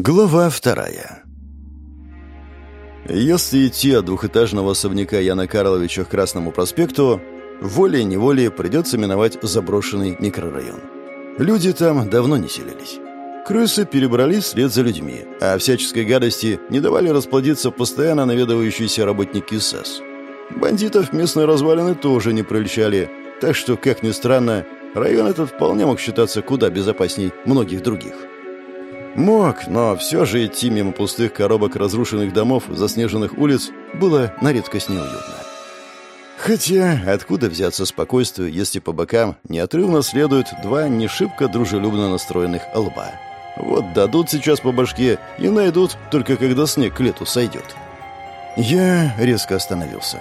Глава вторая Если идти от двухэтажного особняка Яна Карловича к Красному проспекту, волей-неволей придется миновать заброшенный микрорайон. Люди там давно не селились. Крысы перебрались вслед за людьми, а всяческой гадости не давали расплодиться постоянно наведывающиеся работники СЭС. Бандитов местные развалины тоже не прельщали, так что, как ни странно, район этот вполне мог считаться куда безопасней многих других. Мог, но все же идти мимо пустых коробок разрушенных домов, заснеженных улиц было на редкость неуютно. Хотя откуда взяться спокойствию, если по бокам неотрывно следуют два не шибко дружелюбно настроенных лба? Вот дадут сейчас по башке и найдут, только когда снег к лету сойдет. Я резко остановился.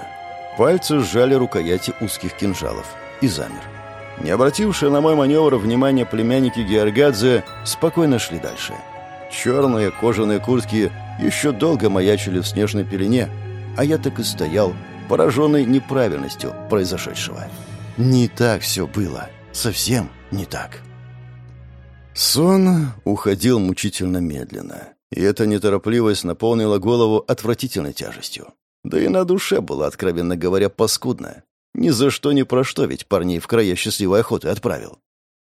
Пальцы сжали рукояти узких кинжалов и замер. Не обратившие на мой маневр внимания племянники Георгадзе спокойно шли дальше. Черные кожаные куртки еще долго маячили в снежной пелене, а я так и стоял, пораженный неправильностью произошедшего. Не так все было. Совсем не так. Сон уходил мучительно медленно, и эта неторопливость наполнила голову отвратительной тяжестью. Да и на душе было, откровенно говоря, паскудно. Ни за что, ни про что ведь парней в края счастливой охоты отправил.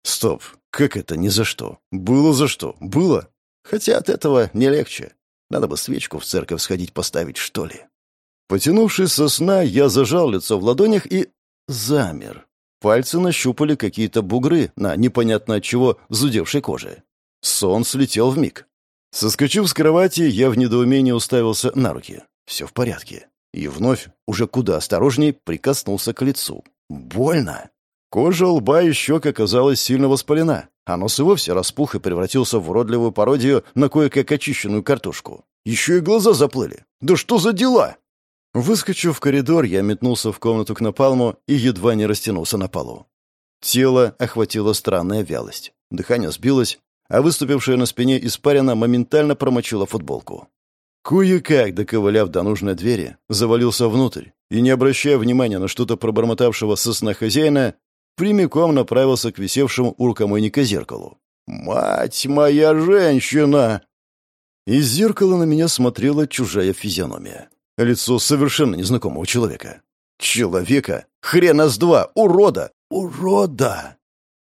Стоп, как это ни за что? Было за что? Было. Хотя от этого не легче. Надо бы свечку в церковь сходить поставить, что ли. Потянувшись со сна, я зажал лицо в ладонях и замер. Пальцы нащупали какие-то бугры на непонятно от чего зудевшей коже. Сон слетел в миг. Соскочив с кровати, я в недоумении уставился на руки. Все в порядке. И вновь, уже куда осторожней, прикоснулся к лицу. Больно. Кожа лба и щек оказалась сильно воспалена, а нос и вовсе распух и превратился в уродливую пародию на кое-как очищенную картошку. Еще и глаза заплыли. Да что за дела? Выскочив в коридор, я метнулся в комнату к напалму и едва не растянулся на полу. Тело охватило странная вялость. Дыхание сбилось, а выступившая на спине испарина моментально промочила футболку. Кое-как, доковыляв до нужной двери, завалился внутрь и, не обращая внимания на что-то пробормотавшего со сна хозяина, прямиком направился к висевшему у рукомойника зеркалу. «Мать моя женщина!» Из зеркала на меня смотрела чужая физиономия. Лицо совершенно незнакомого человека. Человека? Хрена с два! Урода! Урода!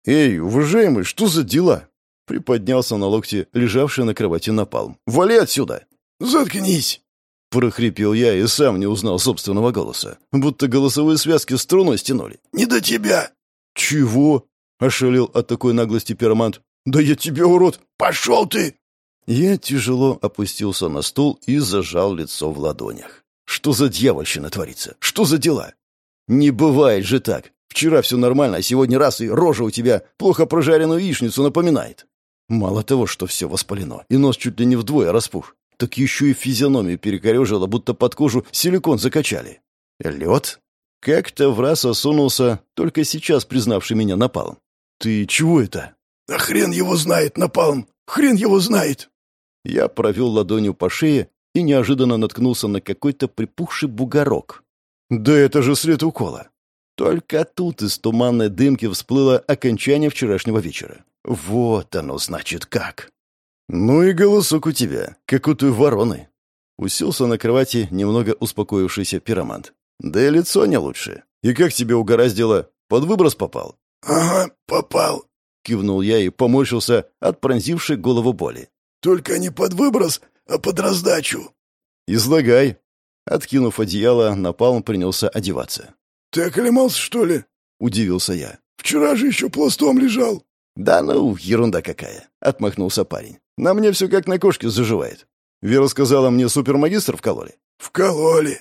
«Эй, уважаемый, что за дела?» Приподнялся на локте, лежавший на кровати напалм. «Вали отсюда!» «Заткнись!» — прохрипел я и сам не узнал собственного голоса. Будто голосовые связки струной стянули. «Не до тебя!» «Чего?» — ошалел от такой наглости пиромант. «Да я тебе, урод! Пошел ты!» Я тяжело опустился на стул и зажал лицо в ладонях. «Что за дьявольщина творится? Что за дела?» «Не бывает же так! Вчера все нормально, а сегодня раз и рожа у тебя плохо прожаренную яичницу напоминает!» Мало того, что все воспалено, и нос чуть ли не вдвое распух, так еще и физиономию перекорежило, будто под кожу силикон закачали. Лед? Как-то в раз осунулся, только сейчас признавший меня напалм. «Ты чего это?» «А хрен его знает, напалм! Хрен его знает!» Я провел ладонью по шее и неожиданно наткнулся на какой-то припухший бугорок. «Да это же след укола!» Только тут из туманной дымки всплыло окончание вчерашнего вечера. Вот оно, значит, как. «Ну и голосок у тебя, как у той вороны». Уселся на кровати немного успокоившийся пиромант. «Да и лицо не лучше. И как тебе угораздило? Под выброс попал?» «Ага, попал», — кивнул я и поморщился от пронзившей голову боли. «Только не под выброс, а под раздачу». «Излагай». Откинув одеяло, напалм принялся одеваться. «Ты оклемался, что ли?» — удивился я. «Вчера же еще пластом лежал». «Да ну, ерунда какая!» — отмахнулся парень. «На мне все как на кошке заживает. Вера сказала, мне супермагистр вкололи?» «Вкололи!»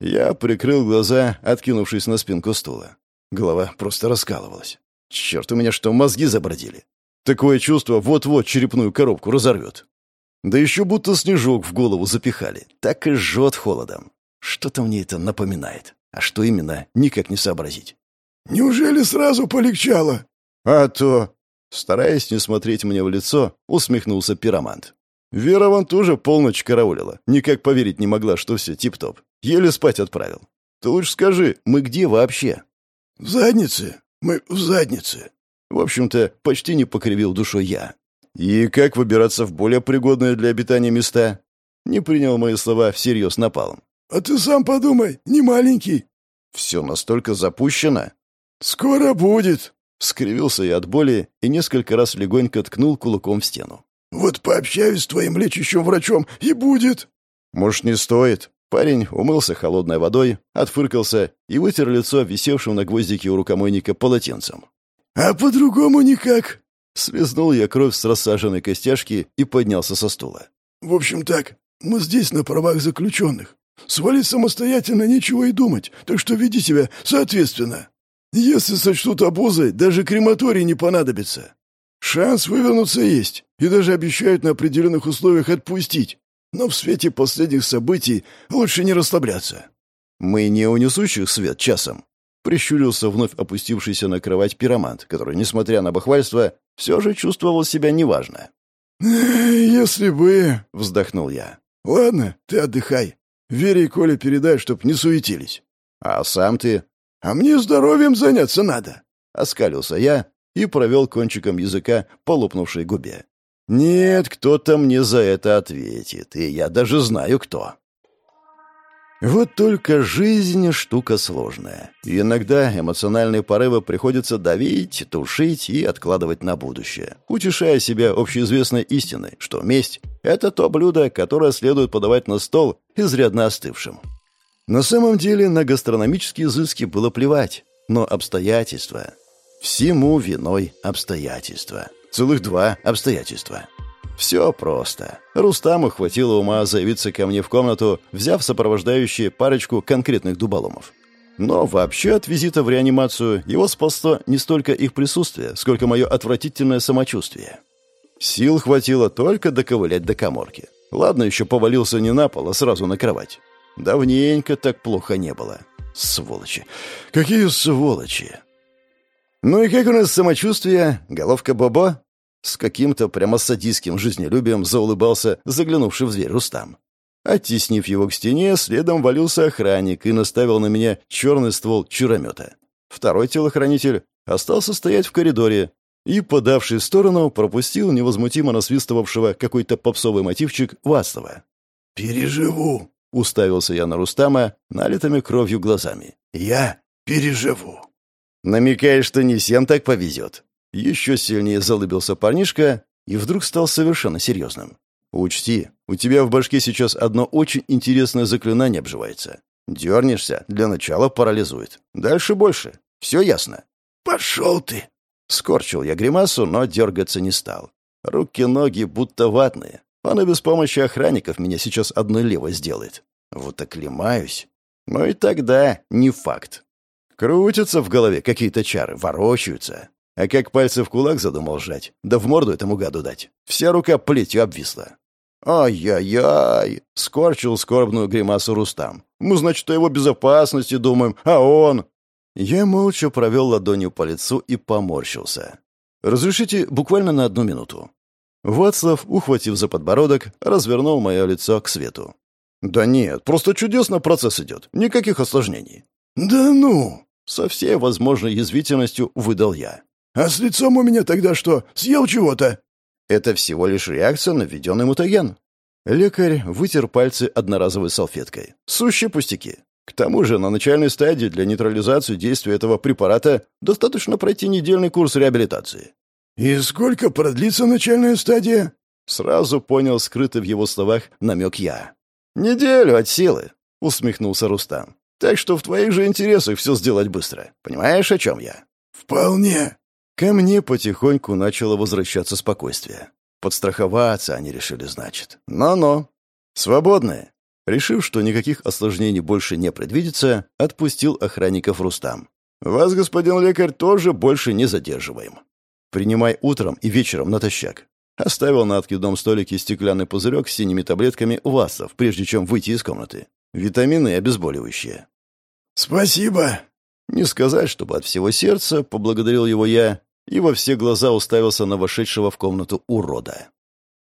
Я прикрыл глаза, откинувшись на спинку стула. Голова просто раскалывалась. Черт, у меня что, мозги забродили? Такое чувство вот-вот черепную коробку разорвет. Да еще будто снежок в голову запихали. Так и жжет холодом. Что-то мне это напоминает. А что именно, никак не сообразить. «Неужели сразу полегчало?» «А то...» Стараясь не смотреть мне в лицо, усмехнулся пиромант. Вера вон тоже полночь караулила. Никак поверить не могла, что все тип-топ. Еле спать отправил. Ты лучше скажи, мы где вообще? В заднице. Мы в заднице. В общем-то, почти не покривил душой я. «И как выбираться в более пригодные для обитания места?» Не принял мои слова всерьез напалом. «А ты сам подумай, не маленький». «Все настолько запущено?» «Скоро будет», — скривился я от боли и несколько раз легонько ткнул кулаком в стену. «Вот пообщаюсь с твоим лечащим врачом, и будет». «Может, не стоит?» Парень умылся холодной водой, отфыркался и вытер лицо висевшим на гвоздике у рукомойника полотенцем. «А по-другому никак!» Связнул я кровь с рассаженной костяшки и поднялся со стула. «В общем так, мы здесь на правах заключенных. Свалить самостоятельно нечего и думать, так что веди себя соответственно. Если сочтут обузой, даже крематорий не понадобится. Шанс вывернуться есть, и даже обещают на определенных условиях отпустить. Но в свете последних событий лучше не расслабляться». «Мы не у несущих свет часом», — прищурился вновь опустившийся на кровать пиромант, который, несмотря на бахвальство, все же чувствовал себя неважно. «Если бы...» — вздохнул я. «Ладно, ты отдыхай. Вере и Коле передай, чтоб не суетились». «А сам ты...» «А мне здоровьем заняться надо», — оскалился я и провел кончиком языка по лопнувшей губе. «Нет, кто-то мне за это ответит, и я даже знаю, кто». Вот только жизнь — штука сложная. И иногда эмоциональные порывы приходится давить, тушить и откладывать на будущее, утешая себя общеизвестной истиной, что месть — это то блюдо, которое следует подавать на стол изрядно остывшим. На самом деле на гастрономические изыски было плевать, но обстоятельства... Всему виной обстоятельства. Целых два обстоятельства — все просто. Рустаму хватило ума заявиться ко мне в комнату, взяв сопровождающие парочку конкретных дуболомов. Но вообще от визита в реанимацию его спасло не столько их присутствие, сколько мое отвратительное самочувствие. Сил хватило только доковылять до коморки. Ладно, еще повалился не на пол, а сразу на кровать. Давненько так плохо не было. Сволочи. Какие сволочи. Ну и как у нас самочувствие? Головка Бобо? С каким-то прямо садистским жизнелюбием заулыбался заглянувший в дверь Рустам. Оттеснив его к стене, следом валился охранник и наставил на меня черный ствол чуромета. Второй телохранитель остался стоять в коридоре и, подавший в сторону, пропустил невозмутимо насвистывавшего какой-то попсовый мотивчик Вацлава. «Переживу», — уставился я на Рустама налитыми кровью глазами. «Я переживу». «Намекаешь, что не всем так повезет?» Еще сильнее залыбился парнишка и вдруг стал совершенно серьезным. «Учти, у тебя в башке сейчас одно очень интересное заклинание обживается. Дернешься, для начала парализует. Дальше больше. Все ясно?» «Пошел ты!» Скорчил я гримасу, но дергаться не стал. Руки-ноги будто ватные. Он и без помощи охранников меня сейчас одной левой сделает. Вот оклемаюсь. Ну и тогда не факт. Крутятся в голове какие-то чары, ворочаются. А как пальцы в кулак задумал сжать, да в морду этому гаду дать. Вся рука плетью обвисла. «Ай-яй-яй!» — скорчил скорбную гримасу Рустам. «Мы, значит, о его безопасности думаем, а он...» Я молча провел ладонью по лицу и поморщился. «Разрешите буквально на одну минуту». Вацлав, ухватив за подбородок, развернул мое лицо к свету. «Да нет, просто чудесно процесс идет. Никаких осложнений». «Да ну!» — со всей возможной язвительностью выдал я. «А с лицом у меня тогда что? Съел чего-то?» «Это всего лишь реакция на введенный мутаген». Лекарь вытер пальцы одноразовой салфеткой. Сущие пустяки. К тому же на начальной стадии для нейтрализации действия этого препарата достаточно пройти недельный курс реабилитации. «И сколько продлится начальная стадия?» Сразу понял скрытый в его словах намек я. «Неделю от силы», — усмехнулся Рустам. «Так что в твоих же интересах все сделать быстро. Понимаешь, о чем я?» «Вполне», Ко мне потихоньку начало возвращаться спокойствие. Подстраховаться они решили, значит. Но-но. Свободные. Решив, что никаких осложнений больше не предвидится, отпустил охранников Рустам. «Вас, господин лекарь, тоже больше не задерживаем. Принимай утром и вечером натощак». Оставил на откидном столике стеклянный пузырек с синими таблетками УАСов, прежде чем выйти из комнаты. Витамины и обезболивающие. «Спасибо», не сказать, чтобы от всего сердца поблагодарил его я и во все глаза уставился на вошедшего в комнату урода.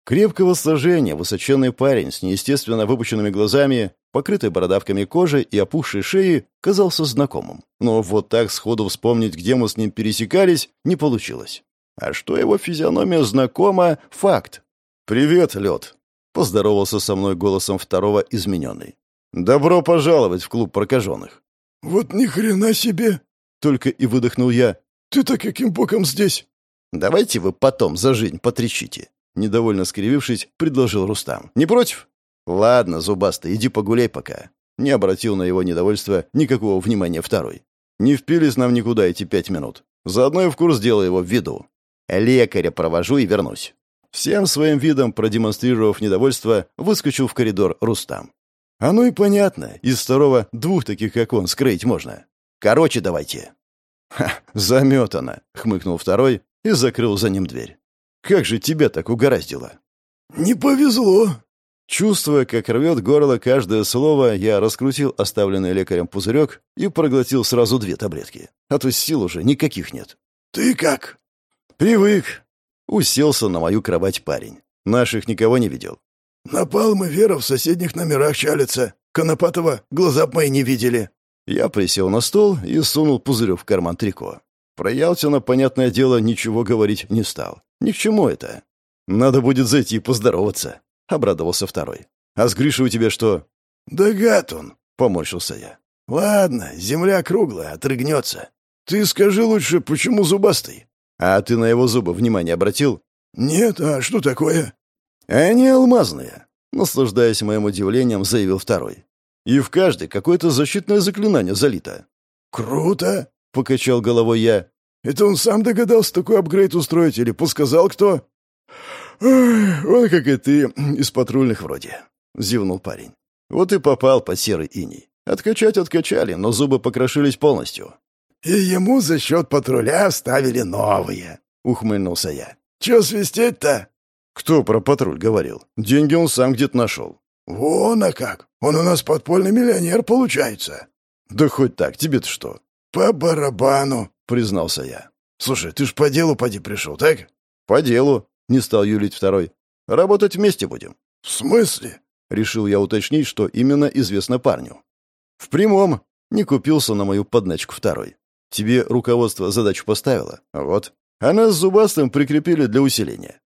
Крепкого сложения, высоченный парень с неестественно выпученными глазами, покрытой бородавками кожи и опухшей шеей, казался знакомым. Но вот так сходу вспомнить, где мы с ним пересекались, не получилось. А что его физиономия знакома — факт. «Привет, лед!» — поздоровался со мной голосом второго измененный. «Добро пожаловать в клуб прокаженных!» «Вот ни хрена себе!» — только и выдохнул я. «Ты-то каким боком здесь?» «Давайте вы потом за жизнь потрещите!» Недовольно скривившись, предложил Рустам. «Не против?» «Ладно, зубастый, иди погуляй пока». Не обратил на его недовольство никакого внимания второй. «Не впились нам никуда эти пять минут. Заодно и в курс дела его в виду. Лекаря провожу и вернусь». Всем своим видом, продемонстрировав недовольство, выскочил в коридор Рустам. «А ну и понятно, из второго двух таких, как он, скрыть можно. Короче, давайте». «Ха, заметано», — хмыкнул второй и закрыл за ним дверь. «Как же тебя так угораздило?» «Не повезло», Чувствуя, как рвет горло каждое слово, я раскрутил оставленный лекарем пузырек и проглотил сразу две таблетки. А то сил уже никаких нет. «Ты как?» «Привык». Уселся на мою кровать парень. Наших никого не видел. «Напалм и Вера в соседних номерах чалятся. Конопатова глаза б мои не видели». Я присел на стол и сунул пузырек в карман трико. Про Ялтина, понятное дело, ничего говорить не стал. Ни к чему это. Надо будет зайти и поздороваться. — обрадовался второй. «А с Гришей у тебя что?» «Да гад он!» — поморщился я. «Ладно, земля круглая, отрыгнется. Ты скажи лучше, почему зубастый?» «А ты на его зубы внимание обратил?» «Нет, а что такое?» «Они алмазные», — наслаждаясь моим удивлением, заявил второй. «И в каждой какое-то защитное заклинание залито». «Круто!» — покачал головой я. «Это он сам догадался такой апгрейд устроить или подсказал кто?» «Он, как и ты, из патрульных вроде», — зевнул парень. «Вот и попал под серый иней. Откачать откачали, но зубы покрошились полностью». «И ему за счет патруля вставили новые», — ухмыльнулся я. «Че свистеть-то?» «Кто про патруль говорил? Деньги он сам где-то нашел». «Вон, а как! Он у нас подпольный миллионер получается». «Да хоть так, тебе-то что?» «По барабану», — признался я. «Слушай, ты ж по делу поди пришел, так?» «По делу», не стал юлить второй. «Работать вместе будем». «В смысле?» Решил я уточнить, что именно известно парню. «В прямом». Не купился на мою подначку второй. «Тебе руководство задачу поставило. Вот. А нас с Зубастым прикрепили для усиления».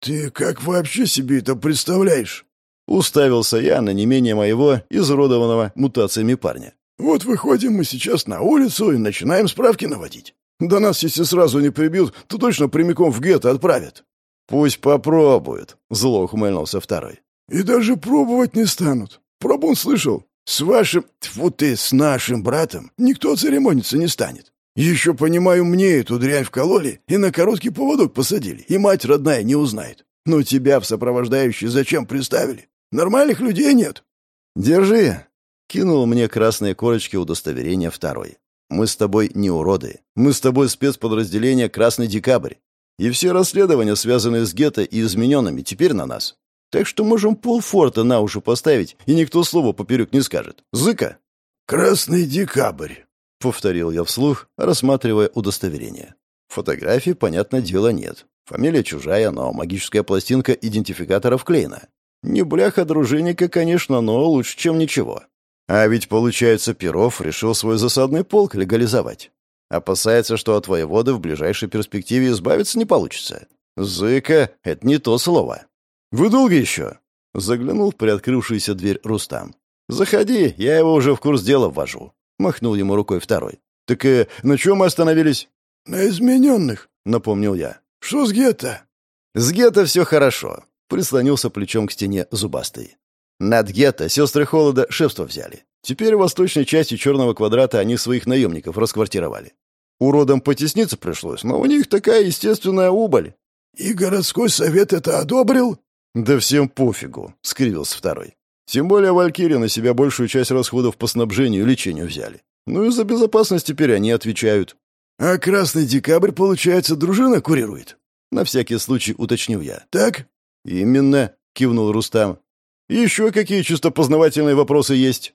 «Ты как вообще себе это представляешь?» Уставился я на не менее моего, изуродованного мутациями парня. «Вот выходим мы сейчас на улицу и начинаем справки наводить. Да нас, если сразу не прибьют, то точно прямиком в гетто отправят. «Пусть попробуют», — зло ухмыльнулся второй. «И даже пробовать не станут. Пробун слышал. С вашим, тьфу ты, с нашим братом никто церемониться не станет. Еще, понимаю, мне эту дрянь вкололи и на короткий поводок посадили, и мать родная не узнает. Но тебя в сопровождающий зачем приставили? Нормальных людей нет». «Держи», — кинул мне красные корочки удостоверения второй. «Мы с тобой не уроды. Мы с тобой спецподразделение «Красный декабрь». И все расследования, связанные с гетто и измененными, теперь на нас. Так что можем полфорта на уши поставить, и никто слова поперек не скажет. Зыка!» «Красный декабрь», — повторил я вслух, рассматривая удостоверение. Фотографий, понятное дело, нет. Фамилия чужая, но магическая пластинка идентификатора вклеена. Не бляха дружинника, конечно, но лучше, чем ничего. А ведь, получается, Перов решил свой засадный полк легализовать. Опасается, что от воеводы в ближайшей перспективе избавиться не получится. Зыка — это не то слово. «Вы долго еще?» — заглянул в приоткрывшуюся дверь Рустам. «Заходи, я его уже в курс дела ввожу», — махнул ему рукой второй. «Так э, на чем мы остановились?» «На измененных», — напомнил я. «Что с гетто?» «С гетто все хорошо», — прислонился плечом к стене зубастый. «Над гетто сестры Холода шефство взяли. Теперь в восточной части черного квадрата они своих наемников расквартировали. Уродам потесниться пришлось, но у них такая естественная убыль. «И городской совет это одобрил?» «Да всем пофигу», — скривился второй. «Тем более Валькирии на себя большую часть расходов по снабжению и лечению взяли. Ну и за безопасность теперь они отвечают». «А Красный Декабрь, получается, дружина курирует?» На всякий случай уточнил я. «Так?» «Именно», — кивнул Рустам. «Еще какие чисто познавательные вопросы есть?»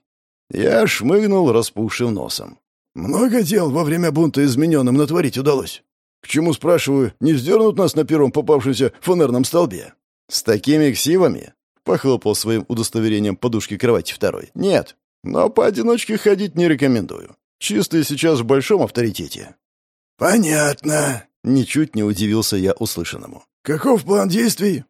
Я шмыгнул распухшим носом. «Много дел во время бунта измененным натворить удалось. К чему, спрашиваю, не вздернут нас на первом попавшемся фонарном столбе?» «С такими ксивами?» — похлопал своим удостоверением подушки кровати второй. «Нет, но поодиночке ходить не рекомендую. Чистый сейчас в большом авторитете». «Понятно», Ничуть не удивился я услышанному. «Каков план действий?»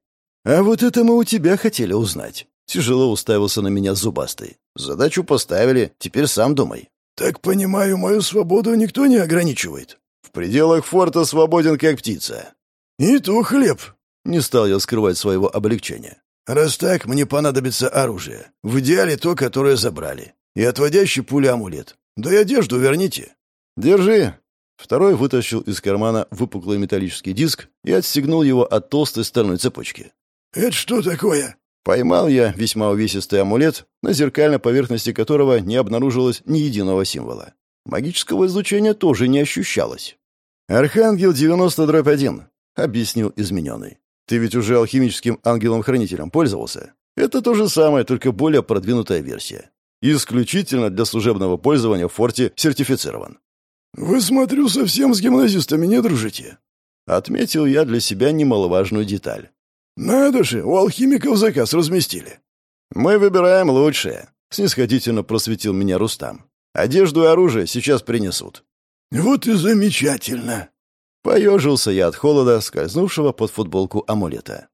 «А вот это мы у тебя хотели узнать». Тяжело уставился на меня зубастый. «Задачу поставили, теперь сам думай». «Так понимаю, мою свободу никто не ограничивает». «В пределах форта свободен, как птица». «И то хлеб». Не стал я скрывать своего облегчения. «Раз так, мне понадобится оружие. В идеале то, которое забрали. И отводящий пули амулет. Да и одежду верните». «Держи». Второй вытащил из кармана выпуклый металлический диск и отстегнул его от толстой стальной цепочки. «Это что такое?» Поймал я весьма увесистый амулет, на зеркальной поверхности которого не обнаружилось ни единого символа. Магического излучения тоже не ощущалось. «Архангел 90-1», — объяснил измененный. «Ты ведь уже алхимическим ангелом-хранителем пользовался? Это то же самое, только более продвинутая версия. Исключительно для служебного пользования в форте сертифицирован». «Вы, смотрю, совсем с гимназистами не дружите?» Отметил я для себя немаловажную деталь. «Надо же, у алхимиков заказ разместили». «Мы выбираем лучшее», — снисходительно просветил меня Рустам. «Одежду и оружие сейчас принесут». «Вот и замечательно!» Поежился я от холода, скользнувшего под футболку амулета.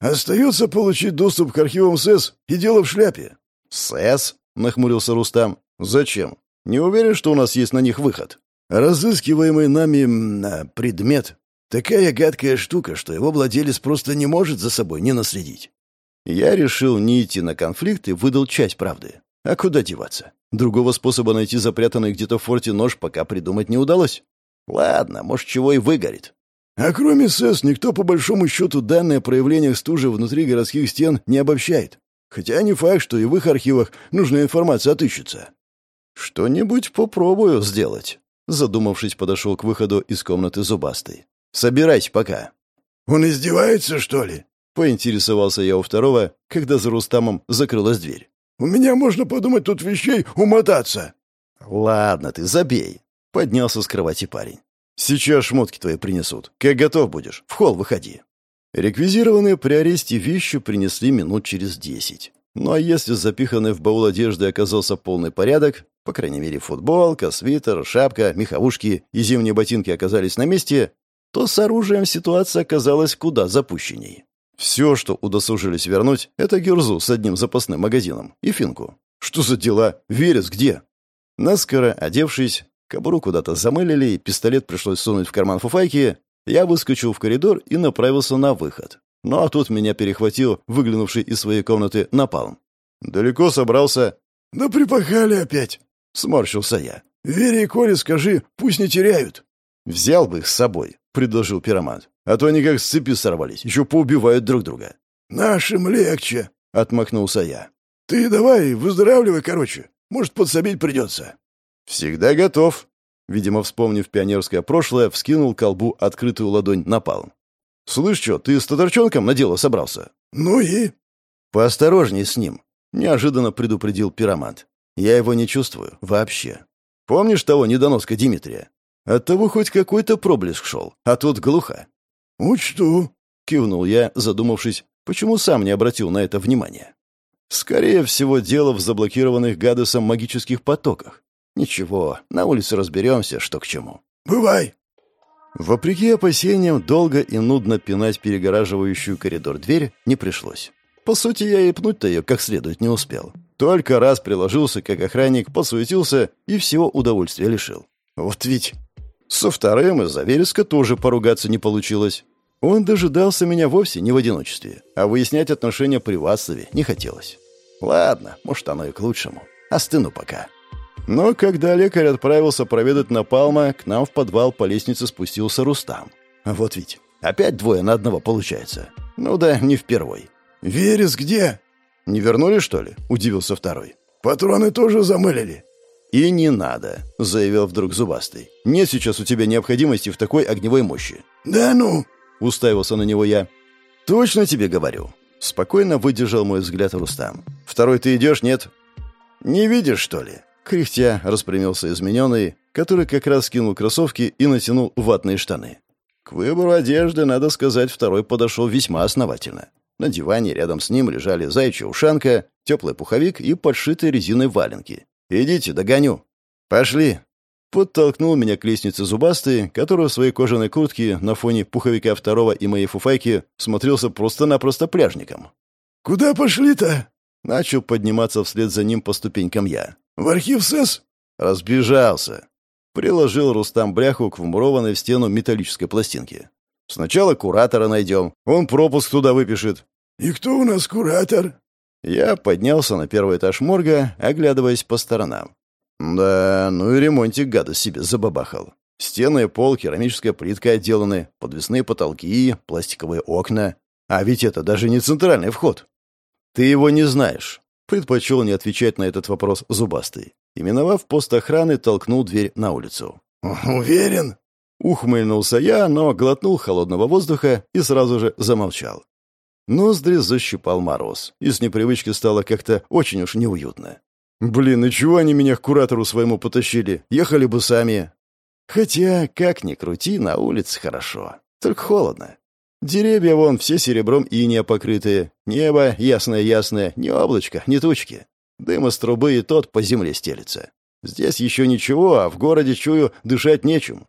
«Остается получить доступ к архивам СЭС и дело в шляпе». «СЭС?» — нахмурился Рустам. «Зачем? Не уверен, что у нас есть на них выход». «Разыскиваемый нами предмет Такая гадкая штука, что его владелец просто не может за собой не наследить. Я решил не идти на конфликт и выдал часть правды. А куда деваться? Другого способа найти запрятанный где-то в форте нож пока придумать не удалось. Ладно, может, чего и выгорит. А кроме СЭС, никто по большому счету данные о проявлениях стужи внутри городских стен не обобщает. Хотя не факт, что и в их архивах нужная информация отыщется. «Что-нибудь попробую сделать», — задумавшись, подошел к выходу из комнаты зубастой. Собирайся пока». «Он издевается, что ли?» — поинтересовался я у второго, когда за Рустамом закрылась дверь. «У меня, можно подумать, тут вещей умотаться». «Ладно ты, забей», — поднялся с кровати парень. «Сейчас шмотки твои принесут. Как готов будешь, в холл выходи». Реквизированные при аресте вещи принесли минут через десять. Ну а если запиханный в баул одежды оказался полный порядок, по крайней мере футболка, свитер, шапка, меховушки и зимние ботинки оказались на месте, то с оружием ситуация оказалась куда запущенней. Все, что удосужились вернуть, это герзу с одним запасным магазином и финку. Что за дела? Верес где? Наскоро одевшись, кобуру куда-то замылили, и пистолет пришлось сунуть в карман фуфайки, я выскочил в коридор и направился на выход. Ну а тут меня перехватил выглянувший из своей комнаты напалм. «Далеко собрался?» «Да припахали опять!» — сморщился я. «Вере и Коле скажи, пусть не теряют». «Взял бы их с собой. — предложил пиромант. «А то они как с цепи сорвались, еще поубивают друг друга». «Нашим легче», — отмахнулся я. «Ты давай, выздоравливай, короче. Может, подсобить придется». «Всегда готов». Видимо, вспомнив пионерское прошлое, вскинул колбу открытую ладонь на палм. «Слышь, что, ты с татарчонком на дело собрался?» «Ну и?» «Поосторожней с ним», — неожиданно предупредил пиромант. «Я его не чувствую. Вообще. Помнишь того недоноска Дмитрия? Оттого хоть какой-то проблеск шел, а тут глухо. «Учту», — кивнул я, задумавшись, почему сам не обратил на это внимания. «Скорее всего, дело в заблокированных Гадесом магических потоках. Ничего, на улице разберемся, что к чему». «Бывай!» Вопреки опасениям, долго и нудно пинать перегораживающую коридор дверь не пришлось. По сути, я и пнуть-то ее как следует не успел. Только раз приложился, как охранник, посуетился и всего удовольствия лишил. Вот ведь со вторым из-за вереска тоже поругаться не получилось. Он дожидался меня вовсе не в одиночестве, а выяснять отношения при Васове не хотелось. Ладно, может, оно и к лучшему. Остыну пока. Но когда лекарь отправился проведать Напалма, к нам в подвал по лестнице спустился Рустам. Вот ведь, опять двое на одного получается. Ну да, не впервой. «Верес где?» «Не вернули, что ли?» — удивился второй. «Патроны тоже замылили». «И не надо», — заявил вдруг Зубастый. «Нет сейчас у тебя необходимости в такой огневой мощи». «Да ну!» — уставился на него я. «Точно тебе говорю». Спокойно выдержал мой взгляд Рустам. «Второй ты идешь, нет?» «Не видишь, что ли?» Кряхтя распрямился измененный, который как раз скинул кроссовки и натянул ватные штаны. К выбору одежды, надо сказать, второй подошел весьма основательно. На диване рядом с ним лежали зайчья ушанка, теплый пуховик и подшитые резиной валенки. «Идите, догоню». «Пошли». Подтолкнул меня к лестнице зубастый, который в своей кожаной куртке на фоне пуховика второго и моей фуфайки смотрелся просто-напросто пляжником. «Куда пошли-то?» Начал подниматься вслед за ним по ступенькам я. «В архив СЭС?» Разбежался. Приложил Рустам бляху к вмурованной в стену металлической пластинке. «Сначала куратора найдем. Он пропуск туда выпишет». «И кто у нас куратор?» Я поднялся на первый этаж морга, оглядываясь по сторонам. Да, ну и ремонтик гада себе забабахал. Стены, пол, керамическая плитка отделаны, подвесные потолки, пластиковые окна. А ведь это даже не центральный вход. Ты его не знаешь. Предпочел не отвечать на этот вопрос зубастый. Именовав пост охраны, толкнул дверь на улицу. «Уверен?» Ухмыльнулся я, но глотнул холодного воздуха и сразу же замолчал. Ноздри защипал мороз, и с непривычки стало как-то очень уж неуютно. Блин, и чего они меня к куратору своему потащили? Ехали бы сами. Хотя, как ни крути, на улице хорошо. Только холодно. Деревья вон все серебром и не покрытые. Небо ясное-ясное, ни облачко, ни тучки. Дым из трубы и тот по земле стелется. Здесь еще ничего, а в городе, чую, дышать нечем.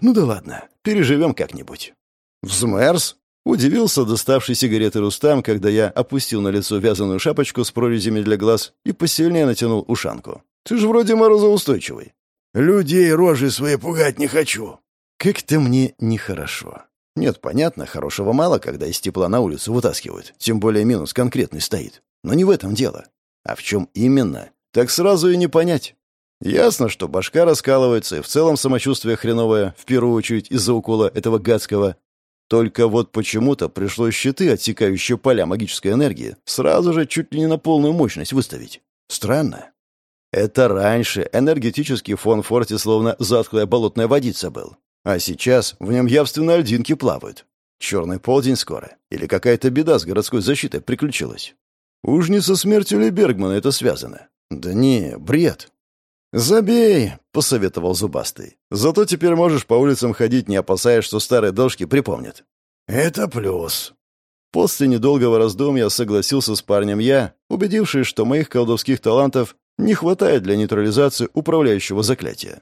Ну да ладно, переживем как-нибудь. Взмерз? Удивился доставший сигареты Рустам, когда я опустил на лицо вязаную шапочку с прорезями для глаз и посильнее натянул ушанку. «Ты же вроде морозоустойчивый». «Людей рожи свои пугать не хочу». «Как-то мне нехорошо». Нет, понятно, хорошего мало, когда из тепла на улицу вытаскивают. Тем более минус конкретный стоит. Но не в этом дело. А в чем именно? Так сразу и не понять. Ясно, что башка раскалывается, и в целом самочувствие хреновое, в первую очередь из-за укола этого гадского, только вот почему-то пришлось щиты, отсекающие поля магической энергии, сразу же чуть ли не на полную мощность выставить. Странно. Это раньше энергетический фон форте словно затхлая болотная водица был. А сейчас в нем явственно льдинки плавают. Черный полдень скоро. Или какая-то беда с городской защитой приключилась. Уж не со смертью ли Бергмана это связано? Да не, бред. «Забей», — посоветовал Зубастый. «Зато теперь можешь по улицам ходить, не опасаясь, что старые дошки припомнят». «Это плюс». После недолгого раздумья согласился с парнем я, убедившись, что моих колдовских талантов не хватает для нейтрализации управляющего заклятия.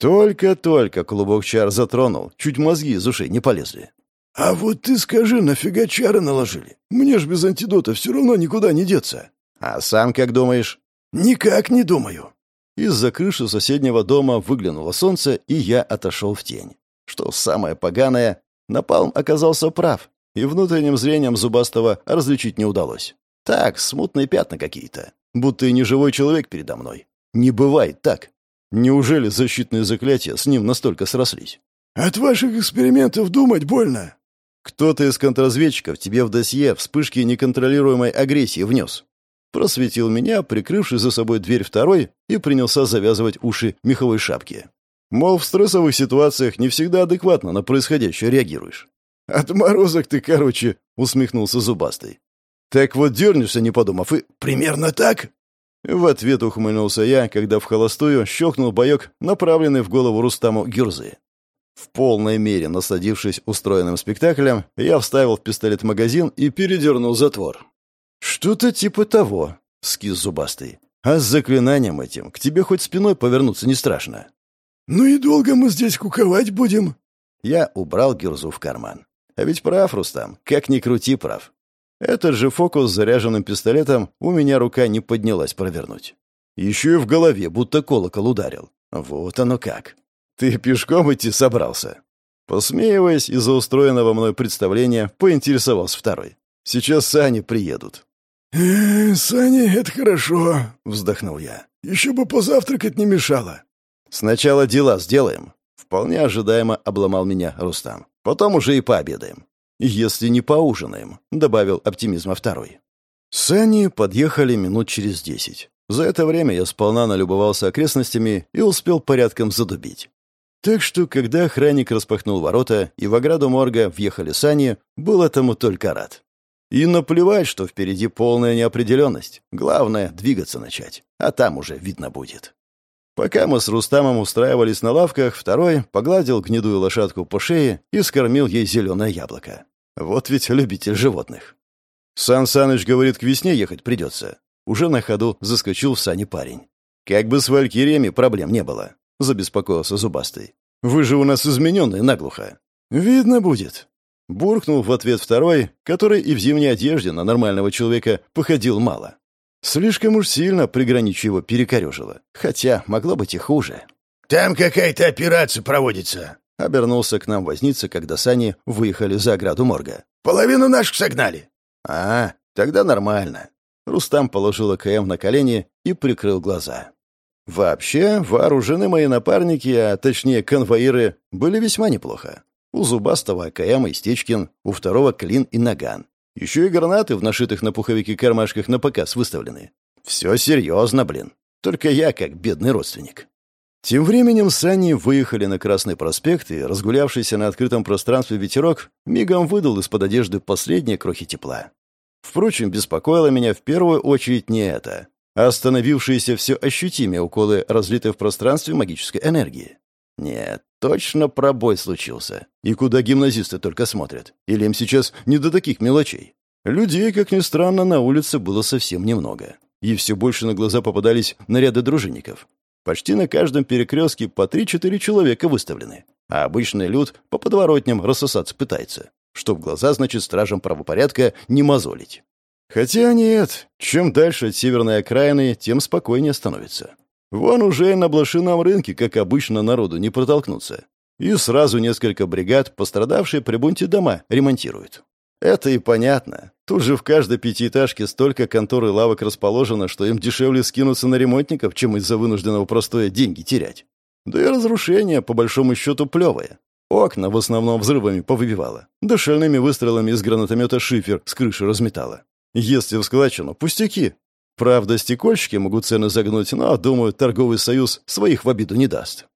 Только-только клубок чар затронул, чуть мозги из ушей не полезли. «А вот ты скажи, нафига чары наложили? Мне ж без антидота все равно никуда не деться». «А сам как думаешь?» «Никак не думаю». Из-за крыши соседнего дома выглянуло солнце, и я отошел в тень. Что самое поганое, Напалм оказался прав, и внутренним зрением Зубастого различить не удалось. Так, смутные пятна какие-то, будто и не живой человек передо мной. Не бывает так. Неужели защитные заклятия с ним настолько срослись? «От ваших экспериментов думать больно». «Кто-то из контрразведчиков тебе в досье вспышки неконтролируемой агрессии внес просветил меня, прикрывший за собой дверь второй, и принялся завязывать уши меховой шапки. Мол, в стрессовых ситуациях не всегда адекватно на происходящее реагируешь. «Отморозок ты, короче», — усмехнулся зубастый. «Так вот дернешься, не подумав, и примерно так?» В ответ ухмыльнулся я, когда в холостую щелкнул боек, направленный в голову Рустаму Гюрзы. В полной мере насладившись устроенным спектаклем, я вставил в пистолет магазин и передернул затвор. «Что-то типа того», — скис зубастый. «А с заклинанием этим к тебе хоть спиной повернуться не страшно». «Ну и долго мы здесь куковать будем?» Я убрал гирзу в карман. А ведь прав, Рустам, как ни крути, прав. Этот же фокус с заряженным пистолетом у меня рука не поднялась провернуть. Еще и в голове, будто колокол ударил. Вот оно как. Ты пешком идти собрался? Посмеиваясь из-за устроенного мной представления, поинтересовался второй. Сейчас сани приедут. «Э, Сани, это хорошо», — вздохнул я. «Еще бы позавтракать не мешало». «Сначала дела сделаем». Вполне ожидаемо обломал меня Рустам. «Потом уже и пообедаем». «Если не поужинаем», — добавил оптимизма второй. Сани подъехали минут через десять. За это время я сполна налюбовался окрестностями и успел порядком задубить. Так что, когда охранник распахнул ворота и в ограду морга въехали сани, был этому только рад. И наплевать, что впереди полная неопределенность. Главное — двигаться начать, а там уже видно будет. Пока мы с Рустамом устраивались на лавках, второй погладил гнедую лошадку по шее и скормил ей зеленое яблоко. Вот ведь любитель животных. Сан Саныч говорит, к весне ехать придется. Уже на ходу заскочил в сани парень. Как бы с валькириями проблем не было. — забеспокоился Зубастый. «Вы же у нас измененные наглухо». «Видно будет», — буркнул в ответ второй, который и в зимней одежде на нормального человека походил мало. Слишком уж сильно приграничье его перекорежило, хотя могло быть и хуже. «Там какая-то операция проводится», — обернулся к нам возница, когда сани выехали за ограду морга. «Половину наших согнали». «А, тогда нормально». Рустам положил АКМ на колени и прикрыл глаза. Вообще, вооружены мои напарники, а точнее конвоиры, были весьма неплохо. У Зубастого АКМ и Стечкин, у второго Клин и Наган. Еще и гранаты в нашитых на пуховике кармашках на показ выставлены. Все серьезно, блин. Только я как бедный родственник. Тем временем сани выехали на Красный проспект, и разгулявшийся на открытом пространстве ветерок мигом выдал из-под одежды последние крохи тепла. Впрочем, беспокоило меня в первую очередь не это, а остановившиеся все ощутимее уколы разлитой в пространстве магической энергии. Нет, точно пробой случился. И куда гимназисты только смотрят. Или им сейчас не до таких мелочей. Людей, как ни странно, на улице было совсем немного. И все больше на глаза попадались наряды дружинников. Почти на каждом перекрестке по три-четыре человека выставлены. А обычный люд по подворотням рассосаться пытается. Чтоб глаза, значит, стражам правопорядка не мозолить. Хотя нет, чем дальше от северной окраины, тем спокойнее становится. Вон уже на блошином рынке, как обычно, народу не протолкнуться. И сразу несколько бригад, пострадавшие при бунте дома, ремонтируют. Это и понятно. Тут же в каждой пятиэтажке столько контор и лавок расположено, что им дешевле скинуться на ремонтников, чем из-за вынужденного простоя деньги терять. Да и разрушение, по большому счету, плевое. Окна в основном взрывами повыбивало. Да шальными выстрелами из гранатомета шифер с крыши разметало. Если в складчину, пустяки. Правда, стекольщики могут цены загнуть, но, думаю, торговый союз своих в обиду не даст.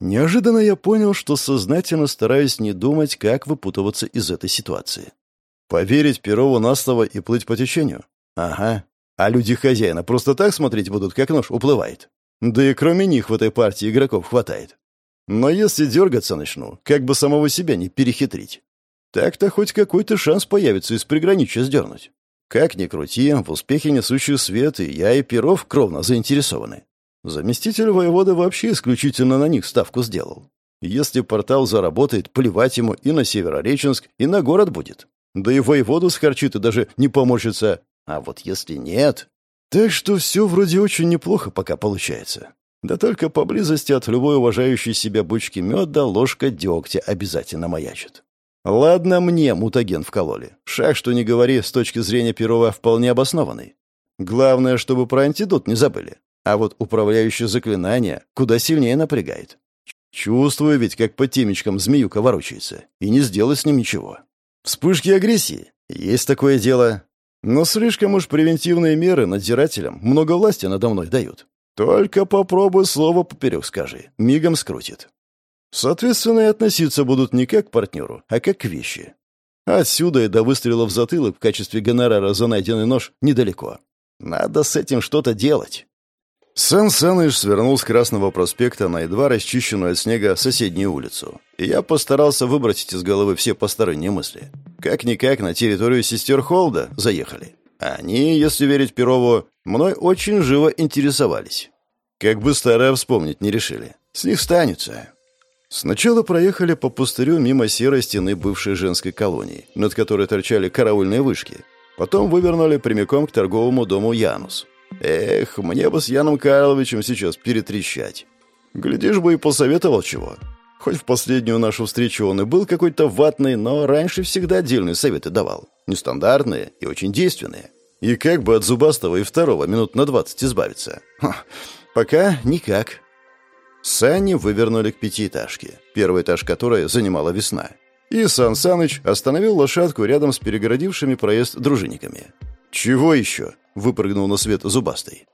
Неожиданно я понял, что сознательно стараюсь не думать, как выпутываться из этой ситуации. Поверить Перову на слово и плыть по течению? Ага. А люди хозяина просто так смотреть будут, как нож уплывает. Да и кроме них в этой партии игроков хватает. Но если дергаться начну, как бы самого себя не перехитрить. Так-то хоть какой-то шанс появится из приграничья сдернуть. Как ни крути, в успехе несущих свет и я, и Перов кровно заинтересованы. Заместитель воевода вообще исключительно на них ставку сделал. Если портал заработает, плевать ему и на Северореченск, и на город будет. Да и воеводу схарчит и даже не поморщится. А вот если нет... Так что все вроде очень неплохо пока получается. Да только поблизости от любой уважающей себя бочки меда ложка дегтя обязательно маячит. Ладно мне мутаген вкололи. Шаг, что не говори, с точки зрения Перова вполне обоснованный. Главное, чтобы про антидот не забыли. А вот управляющее заклинание куда сильнее напрягает. Чувствую ведь, как по темечкам змеюка ворочается, и не сделать с ним ничего. Вспышки агрессии. Есть такое дело. Но слишком уж превентивные меры надзирателям много власти надо мной дают. Только попробуй слово поперек скажи. Мигом скрутит. Соответственно, и относиться будут не как к партнеру, а как к вещи. Отсюда и до выстрела в затылок в качестве гонорара за найденный нож недалеко. Надо с этим что-то делать. Сан Саныч свернул с Красного проспекта на едва расчищенную от снега соседнюю улицу. И я постарался выбросить из головы все посторонние мысли. Как-никак на территорию сестер Холда заехали. Они, если верить Перову, мной очень живо интересовались. Как бы старое вспомнить не решили. С них станется. Сначала проехали по пустырю мимо серой стены бывшей женской колонии, над которой торчали караульные вышки. Потом вывернули прямиком к торговому дому «Янус». Эх, мне бы с Яном Карловичем сейчас перетрещать. Глядишь бы и посоветовал чего. Хоть в последнюю нашу встречу он и был какой-то ватный, но раньше всегда отдельные советы давал. Нестандартные и очень действенные. И как бы от зубастого и второго минут на двадцать избавиться? Ха, пока никак. Сани вывернули к пятиэтажке, первый этаж которой занимала весна. И Сан Саныч остановил лошадку рядом с перегородившими проезд дружинниками. «Чего еще?» — выпрыгнул на свет зубастый.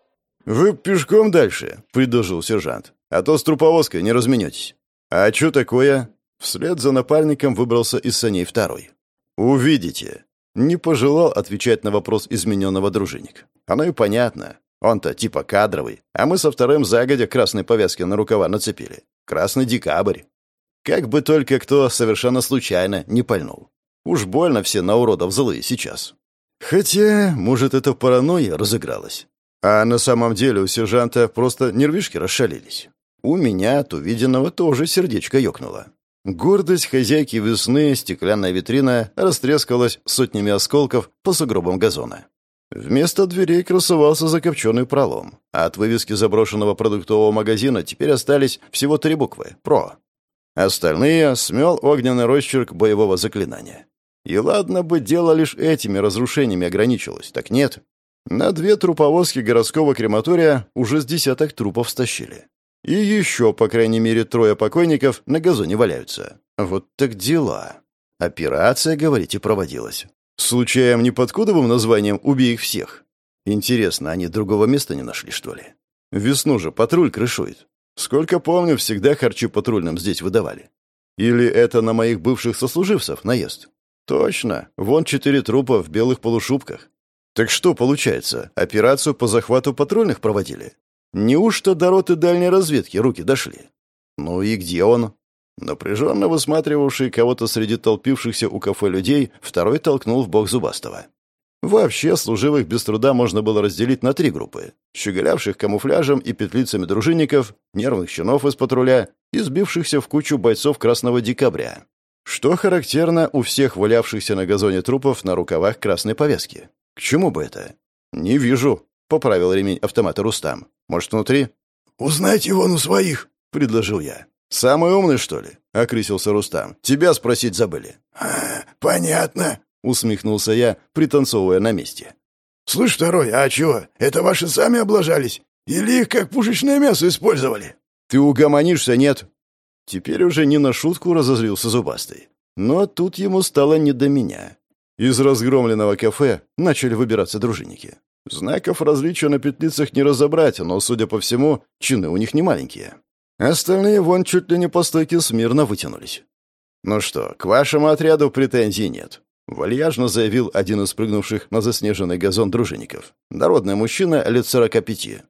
«Вы пешком дальше», — предложил сержант. «А то с труповозкой не разменетесь». «А что такое?» Вслед за напарником выбрался из саней второй. «Увидите». Не пожелал отвечать на вопрос измененного дружинник. Оно и понятно. Он-то типа кадровый, а мы со вторым загодя красной повязки на рукава нацепили. Красный декабрь. Как бы только кто совершенно случайно не пальнул. Уж больно все на уродов злые сейчас. Хотя, может, это паранойя разыгралась. А на самом деле у сержанта просто нервишки расшалились. У меня от увиденного тоже сердечко ёкнуло. Гордость хозяйки весны, стеклянная витрина, растрескалась сотнями осколков по сугробам газона. Вместо дверей красовался закопченный пролом, а от вывески заброшенного продуктового магазина теперь остались всего три буквы «Про». Остальные смел огненный росчерк боевого заклинания. И ладно бы дело лишь этими разрушениями ограничилось, так нет. На две труповозки городского крематория уже с десяток трупов стащили. И еще, по крайней мере, трое покойников на газоне валяются. Вот так дела. Операция, говорите, проводилась. Случаем не под кодовым названием «Убей их всех». Интересно, они другого места не нашли, что ли? Весну же патруль крышует. Сколько помню, всегда харчи патрульным здесь выдавали. Или это на моих бывших сослуживцев наезд? Точно. Вон четыре трупа в белых полушубках. Так что получается, операцию по захвату патрульных проводили? Неужто до роты дальней разведки руки дошли? Ну и где он? Напряженно высматривавший кого-то среди толпившихся у кафе людей, второй толкнул в бок Зубастого. Вообще, служивых без труда можно было разделить на три группы. Щеголявших камуфляжем и петлицами дружинников, нервных чинов из патруля и сбившихся в кучу бойцов Красного Декабря. Что характерно у всех валявшихся на газоне трупов на рукавах красной повязки. К чему бы это? «Не вижу», — поправил ремень автомата Рустам. «Может, внутри?» «Узнать его у своих», — предложил я. «Самый умный, что ли?» — окрысился Рустам. «Тебя спросить забыли». А, «Понятно», — усмехнулся я, пританцовывая на месте. «Слышь, второй, а чего? Это ваши сами облажались? Или их как пушечное мясо использовали?» «Ты угомонишься, нет?» Теперь уже не на шутку разозлился Зубастый. Но тут ему стало не до меня. Из разгромленного кафе начали выбираться дружинники. Знаков различия на петлицах не разобрать, но, судя по всему, чины у них не маленькие. Остальные вон чуть ли не по стойке смирно вытянулись. «Ну что, к вашему отряду претензий нет», — вальяжно заявил один из прыгнувших на заснеженный газон дружинников. Народный мужчина лет сорока пяти.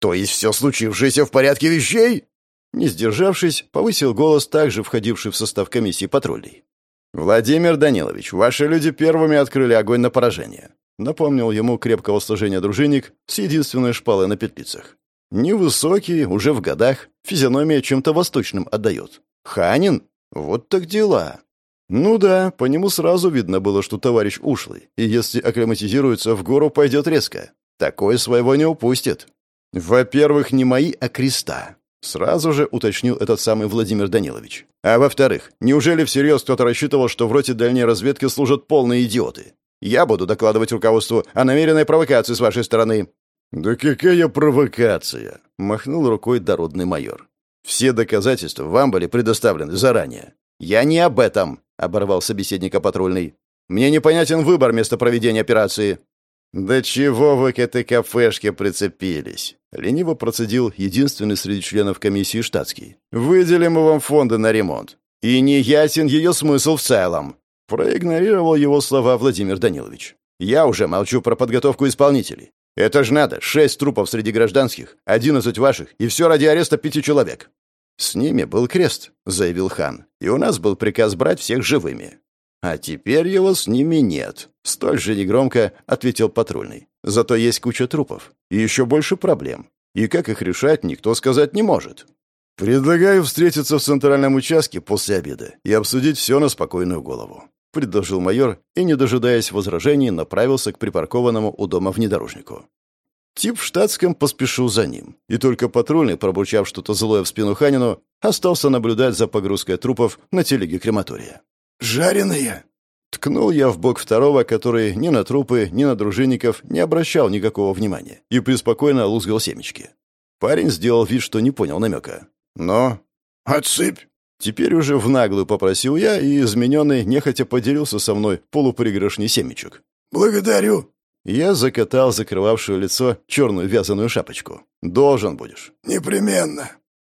«То есть все случившееся в порядке вещей?» Не сдержавшись, повысил голос, также входивший в состав комиссии патрулей. «Владимир Данилович, ваши люди первыми открыли огонь на поражение», напомнил ему крепкого сложения дружинник с единственной шпалой на петлицах. Невысокий, уже в годах, физиономия чем-то восточным отдает. Ханин? Вот так дела. Ну да, по нему сразу видно было, что товарищ ушлый, и если акклиматизируется, в гору пойдет резко. Такое своего не упустит. Во-первых, не мои, а креста. Сразу же уточнил этот самый Владимир Данилович. А во-вторых, неужели всерьез кто-то рассчитывал, что в роте дальней разведки служат полные идиоты? Я буду докладывать руководству о намеренной провокации с вашей стороны. «Да какая провокация!» — махнул рукой дородный майор. «Все доказательства вам были предоставлены заранее». «Я не об этом!» — оборвал собеседника патрульный. «Мне непонятен выбор места проведения операции». «Да чего вы к этой кафешке прицепились?» — лениво процедил единственный среди членов комиссии штатский. «Выделим мы вам фонды на ремонт. И не ясен ее смысл в целом». Проигнорировал его слова Владимир Данилович. «Я уже молчу про подготовку исполнителей. Это ж надо, шесть трупов среди гражданских, одиннадцать ваших, и все ради ареста пяти человек. С ними был крест, заявил хан, и у нас был приказ брать всех живыми. А теперь его с ними нет, столь же негромко ответил патрульный. Зато есть куча трупов и еще больше проблем. И как их решать, никто сказать не может. Предлагаю встретиться в центральном участке после обеда и обсудить все на спокойную голову предложил майор и, не дожидаясь возражений, направился к припаркованному у дома внедорожнику. Тип в штатском поспешил за ним, и только патрульный, пробурчав что-то злое в спину Ханину, остался наблюдать за погрузкой трупов на телеге крематория. «Жареные!» Ткнул я в бок второго, который ни на трупы, ни на дружинников не обращал никакого внимания и преспокойно лузгал семечки. Парень сделал вид, что не понял намека. «Но...» «Отсыпь!» Теперь уже в наглую попросил я, и измененный нехотя поделился со мной полупригоршней семечек. «Благодарю». Я закатал закрывавшую лицо черную вязаную шапочку. «Должен будешь». «Непременно».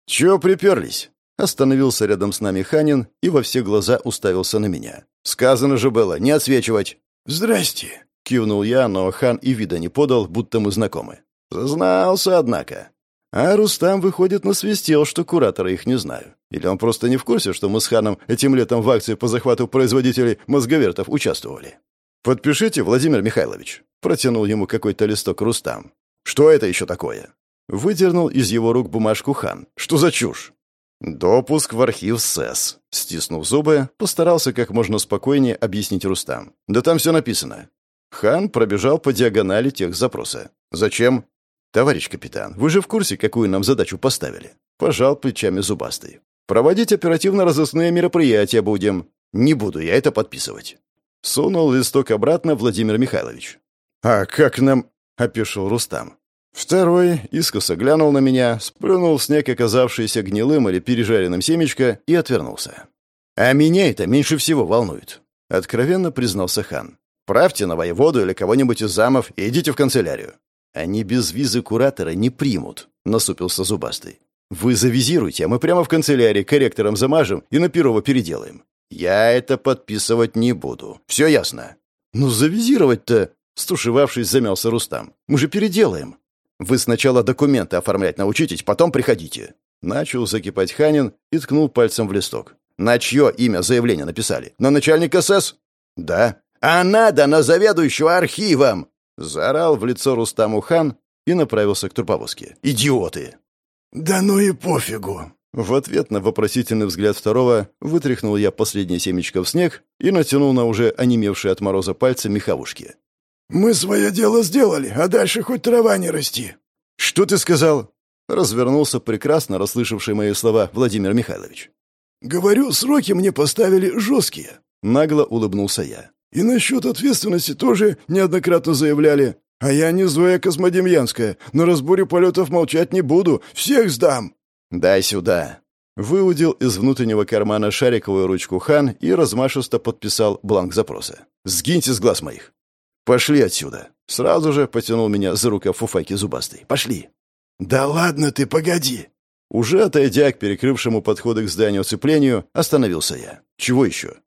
«Чего приперлись?» Остановился рядом с нами Ханин и во все глаза уставился на меня. «Сказано же было, не отсвечивать». «Здрасте», — кивнул я, но Хан и вида не подал, будто мы знакомы. Зазнался, однако. А Рустам, выходит, насвистел, что куратора их не знаю. Или он просто не в курсе, что мы с Ханом этим летом в акции по захвату производителей мозговертов участвовали. «Подпишите, Владимир Михайлович», — протянул ему какой-то листок Рустам. «Что это еще такое?» Выдернул из его рук бумажку хан. «Что за чушь?» «Допуск в архив СЭС», — стиснув зубы, постарался как можно спокойнее объяснить Рустам. «Да там все написано». Хан пробежал по диагонали тех запроса. «Зачем?» «Товарищ капитан, вы же в курсе, какую нам задачу поставили?» Пожал плечами зубастый. «Проводить оперативно-розыскные мероприятия будем. Не буду я это подписывать». Сунул листок обратно Владимир Михайлович. «А как нам...» — опешил Рустам. Второй искоса глянул на меня, сплюнул в снег оказавшийся гнилым или пережаренным семечко и отвернулся. «А меня это меньше всего волнует», — откровенно признался хан. «Правьте на воеводу или кого-нибудь из замов и идите в канцелярию». «Они без визы куратора не примут», — насупился Зубастый. «Вы завизируйте, а мы прямо в канцелярии корректором замажем и на Перова переделаем». «Я это подписывать не буду. Все ясно?» «Ну, завизировать-то...» — стушевавшись, замялся Рустам. «Мы же переделаем». Вы сначала документы оформлять научитесь, потом приходите». Начал закипать Ханин и ткнул пальцем в листок. «На чье имя заявление написали? На начальника СС?» «Да». «А надо на заведующего архивом!» Заорал в лицо Рустаму хан и направился к труповозке. «Идиоты!» «Да ну и пофигу!» В ответ на вопросительный взгляд второго вытряхнул я последнее семечко в снег и натянул на уже онемевшие от мороза пальцы меховушки. «Мы свое дело сделали, а дальше хоть трава не расти». «Что ты сказал?» Развернулся прекрасно расслышавший мои слова Владимир Михайлович. «Говорю, сроки мне поставили жесткие». Нагло улыбнулся я. «И насчет ответственности тоже неоднократно заявляли. А я не Зоя Космодемьянская. На разборе полетов молчать не буду. Всех сдам». «Дай сюда». Выудил из внутреннего кармана шариковую ручку хан и размашисто подписал бланк запроса. «Сгиньте с глаз моих». «Пошли отсюда!» Сразу же потянул меня за рукав фуфайки зубастой. «Пошли!» «Да ладно ты, погоди!» Уже отойдя к перекрывшему подходы к зданию оцеплению, остановился я. «Чего еще?»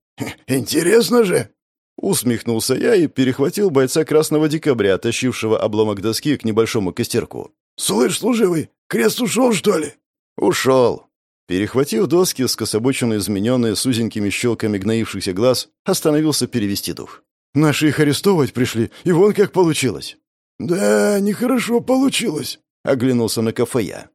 «Интересно же!» Усмехнулся я и перехватил бойца Красного Декабря, тащившего обломок доски к небольшому костерку. «Слышь, служивый, крест ушел, что ли?» «Ушел!» Перехватив доски, скособоченно измененные с узенькими щелками гноившихся глаз, остановился перевести дух. Наши их арестовывать пришли, и вон как получилось». «Да, нехорошо получилось», — оглянулся на кафе я.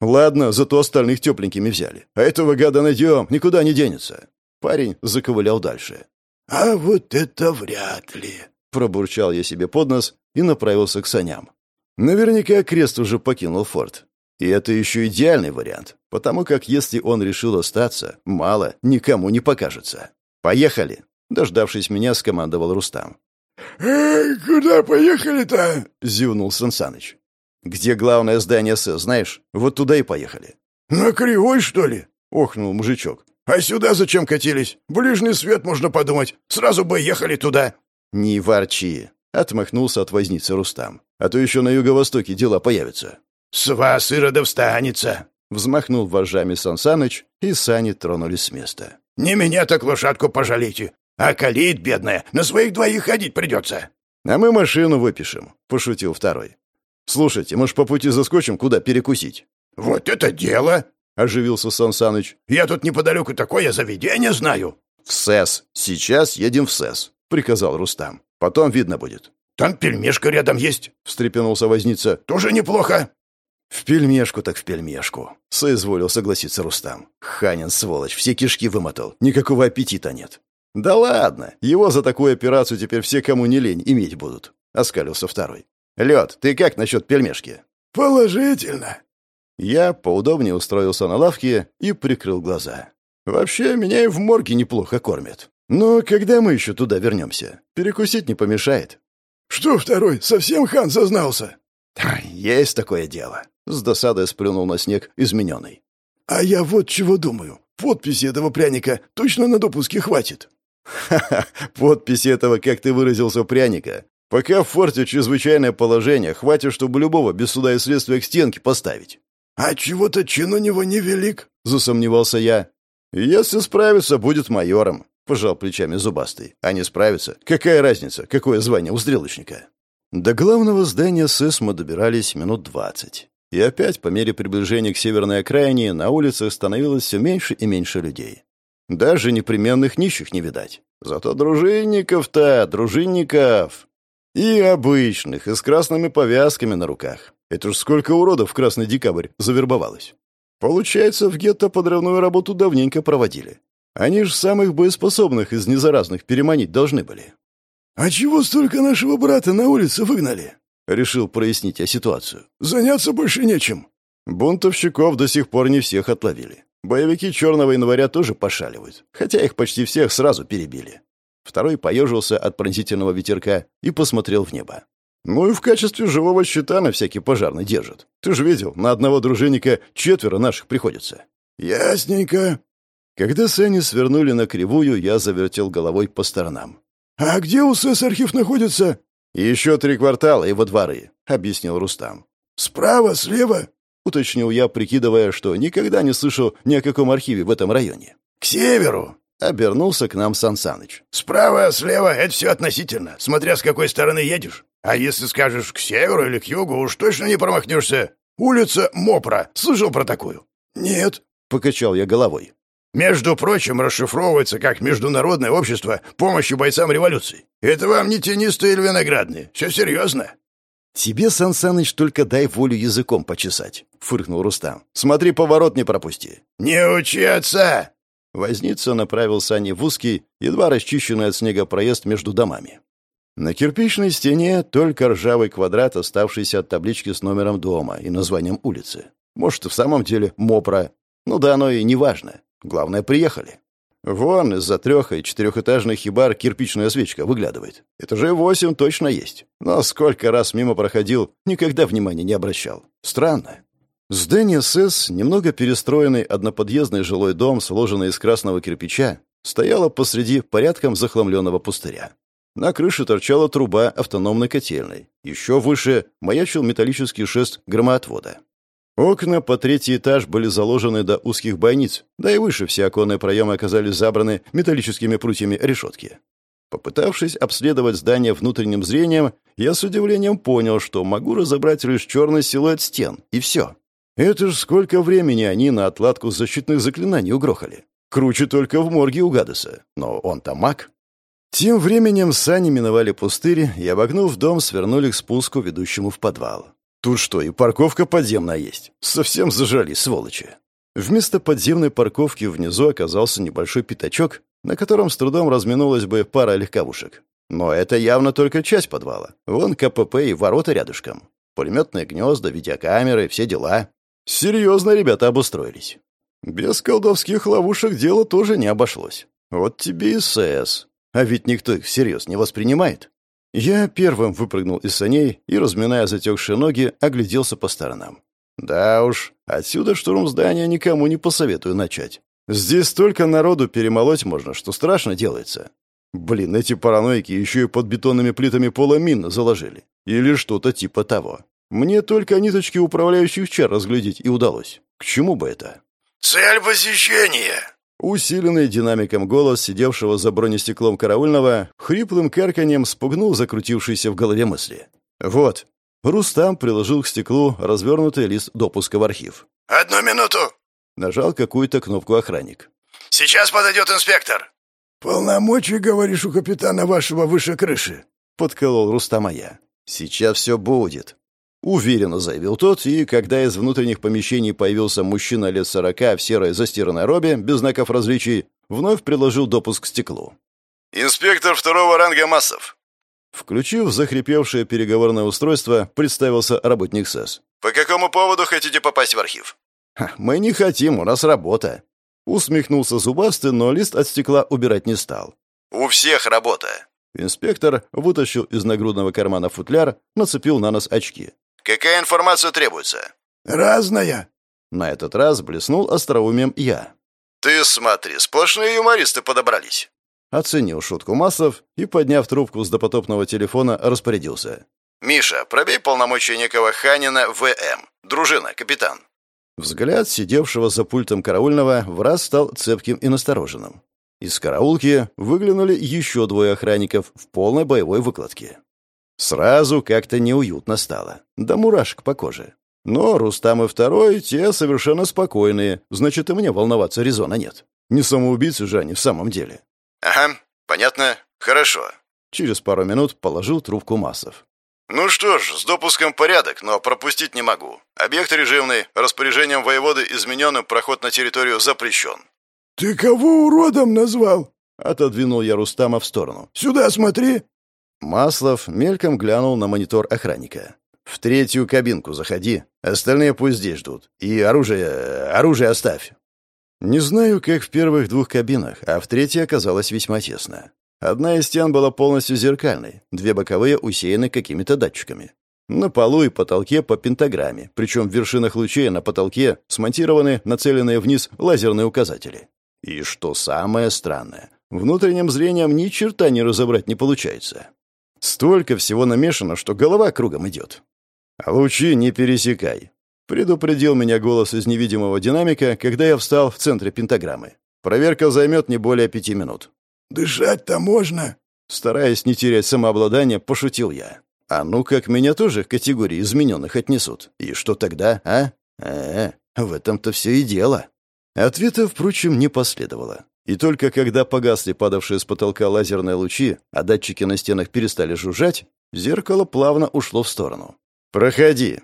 «Ладно, зато остальных тепленькими взяли. А этого гада найдем, никуда не денется». Парень заковылял дальше. «А вот это вряд ли», — пробурчал я себе под нос и направился к саням. Наверняка Крест уже покинул форт. И это еще идеальный вариант, потому как если он решил остаться, мало никому не покажется. Поехали. Дождавшись меня, скомандовал Рустам. «Эй, куда поехали-то?» — зевнул Сансаныч. «Где главное здание СС, знаешь? Вот туда и поехали». «На Кривой, что ли?» — охнул мужичок. «А сюда зачем катились? Ближний свет, можно подумать. Сразу бы ехали туда». «Не ворчи», — отмахнулся от возницы Рустам. «А то еще на юго-востоке дела появятся». «С вас, Иродов, станется!» Взмахнул вожжами Сансаныч, и сани тронулись с места. «Не меня так лошадку пожалейте. А калит, бедная, на своих двоих ходить придется. А мы машину выпишем, пошутил второй. Слушайте, может, по пути заскочим, куда перекусить? Вот это дело! Оживился Сан Саныч. Я тут неподалеку такое заведение знаю. В СЭС. Сейчас едем в СЭС, приказал Рустам. Потом видно будет. Там пельмешка рядом есть, встрепенулся возница. Тоже неплохо. «В пельмешку так в пельмешку», — соизволил согласиться Рустам. «Ханин, сволочь, все кишки вымотал. Никакого аппетита нет. «Да ладно! Его за такую операцию теперь все, кому не лень, иметь будут», — оскалился второй. «Лед, ты как насчет пельмешки?» «Положительно». Я поудобнее устроился на лавке и прикрыл глаза. «Вообще, меня и в морге неплохо кормят. Но когда мы еще туда вернемся? Перекусить не помешает». «Что второй, совсем хан сознался?» «Есть такое дело», — с досадой сплюнул на снег измененный. «А я вот чего думаю. Подписи этого пряника точно на допуске хватит». Ха-ха, подписи этого, как ты выразился, пряника. Пока в форте чрезвычайное положение, хватит, чтобы любого без суда и следствия к стенке поставить. «А чего-то чин у него невелик», — засомневался я. «Если справится, будет майором», — пожал плечами зубастый. «А не справится? Какая разница, какое звание у стрелочника?» До главного здания СЭС мы добирались минут двадцать. И опять, по мере приближения к северной окраине, на улицах становилось все меньше и меньше людей. Даже непременных нищих не видать. Зато дружинников-то, дружинников! И обычных, и с красными повязками на руках. Это уж сколько уродов в Красный Декабрь завербовалось. Получается, в гетто подрывную работу давненько проводили. Они же самых боеспособных из незаразных переманить должны были. «А чего столько нашего брата на улице выгнали?» Решил прояснить я ситуацию. «Заняться больше нечем». Бунтовщиков до сих пор не всех отловили. Боевики Черного января тоже пошаливают, хотя их почти всех сразу перебили. Второй поежился от пронзительного ветерка и посмотрел в небо. «Ну и в качестве живого щита на всякий пожарный держат. Ты же видел, на одного дружинника четверо наших приходится». «Ясненько». Когда сани свернули на кривую, я завертел головой по сторонам. «А где у СЭС архив находится?» «Еще три квартала и во дворы», — объяснил Рустам. «Справа, слева?» — уточнил я, прикидывая, что никогда не слышал ни о каком архиве в этом районе. «К северу!» — обернулся к нам Сан. «Справа, слева — это все относительно, смотря с какой стороны едешь. А если скажешь к северу или к югу, уж точно не промахнешься. Улица Мопра. Слышал про такую?» «Нет», — покачал я головой. «Между прочим, расшифровывается как Международное общество помощи бойцам революции. Это вам не тенистые или виноградные. Все серьезно». «Тебе, Сан Саныч, только дай волю языком почесать», — фыркнул Рустам. «Смотри, поворот не пропусти». «Не учи отца!» Возница направил сани в узкий, едва расчищенный от снега проезд между домами. На кирпичной стене только ржавый квадрат, оставшийся от таблички с номером дома и названием улицы. Может, в самом деле Мопра. Ну да оно и не важно. Главное, приехали. Вон из-за трех- и четырехэтажных хибар кирпичная свечка выглядывает. Этажей восемь точно есть. Но сколько раз мимо проходил, никогда внимания не обращал. Странно. Здание СЭС, немного перестроенный одноподъездный жилой дом, сложенный из красного кирпича, стояло посреди порядком захламленного пустыря. На крыше торчала труба автономной котельной. Еще выше маячил металлический шест громоотвода. Окна по третий этаж были заложены до узких бойниц, да и выше все оконные проемы оказались забраны металлическими прутьями решетки. Попытавшись обследовать здание внутренним зрением, я с удивлением понял, что могу разобрать лишь черный силуэт стен, и все. Это ж сколько времени они на отладку защитных заклинаний угрохали. Круче только в морге у Гадеса, но он-то маг. Тем временем сани миновали пустырь и, обогнув дом, свернули к спуску, ведущему в подвал. Тут что, и парковка подземная есть. Совсем зажали, сволочи. Вместо подземной парковки внизу оказался небольшой пятачок, на котором с трудом разминулась бы пара легковушек. Но это явно только часть подвала. Вон КПП и ворота рядышком. Пулеметные гнезда, видеокамеры, все дела. Серьезно ребята обустроились. Без колдовских ловушек дело тоже не обошлось. Вот тебе и СС. А ведь никто их всерьез не воспринимает. Я первым выпрыгнул из саней и, разминая затекшие ноги, огляделся по сторонам. Да уж, отсюда штурм здания никому не посоветую начать. Здесь столько народу перемолоть можно, что страшно делается. Блин, эти параноики еще и под бетонными плитами пола мин заложили. Или что-то типа того. Мне только ниточки управляющих чар разглядеть и удалось. К чему бы это? «Цель посещения!» Усиленный динамиком голос сидевшего за бронестеклом караульного хриплым карканьем спугнул закрутившиеся в голове мысли. «Вот». Рустам приложил к стеклу развернутый лист допуска в архив. «Одну минуту!» Нажал какую-то кнопку охранник. «Сейчас подойдет инспектор!» «Полномочий, говоришь, у капитана вашего выше крыши?» Подколол Рустама я. «Сейчас все будет», Уверенно заявил тот, и когда из внутренних помещений появился мужчина лет сорока в серой застиранной робе, без знаков различий, вновь приложил допуск к стеклу. «Инспектор второго ранга Массов». Включив захрипевшее переговорное устройство, представился работник СЭС. «По какому поводу хотите попасть в архив?» «Мы не хотим, у нас работа». Усмехнулся зубастый, но лист от стекла убирать не стал. «У всех работа». Инспектор вытащил из нагрудного кармана футляр, нацепил на нос очки. Какая информация требуется? Разная. На этот раз блеснул остроумием я. Ты смотри, сплошные юмористы подобрались. Оценил шутку Маслов и, подняв трубку с допотопного телефона, распорядился. «Миша, пробей полномочия некого Ханина В.М. Дружина, капитан». Взгляд сидевшего за пультом караульного в раз стал цепким и настороженным. Из караулки выглянули еще двое охранников в полной боевой выкладке. Сразу как-то неуютно стало. Да мурашек по коже. Но Рустам и второй, те совершенно спокойные. Значит, и мне волноваться резона нет. Не самоубийцы же они в самом деле. «Ага, понятно. Хорошо. Через пару минут положил трубку Массов. «Ну что ж, с допуском порядок, но пропустить не могу. Объект режимный, распоряжением воеводы измененным проход на территорию запрещен». «Ты кого уродом назвал?» Отодвинул я Рустама в сторону. «Сюда смотри!» Маслов мельком глянул на монитор охранника. «В третью кабинку заходи. Остальные пусть здесь ждут. И оружие... оружие оставь». Не знаю, как в первых двух кабинах, а в третьей оказалось весьма тесно. Одна из стен была полностью зеркальной, две боковые усеяны какими-то датчиками. На полу и потолке по пентаграмме, причем в вершинах лучей на потолке смонтированы нацеленные вниз лазерные указатели. И что самое странное, внутренним зрением ни черта не разобрать не получается. Столько всего намешано, что голова кругом идет. А лучи не пересекай. Предупредил меня голос из невидимого динамика, когда я встал в центре пентаграммы. Проверка займет не более пяти минут. «Дышать-то можно?» Стараясь не терять самообладание, пошутил я. «А ну как меня тоже к категории измененных отнесут? И что тогда, а? Э, -э в этом-то все и дело». Ответа, впрочем, не последовало. И только когда погасли падавшие с потолка лазерные лучи, а датчики на стенах перестали жужжать, зеркало плавно ушло в сторону. «Проходи»,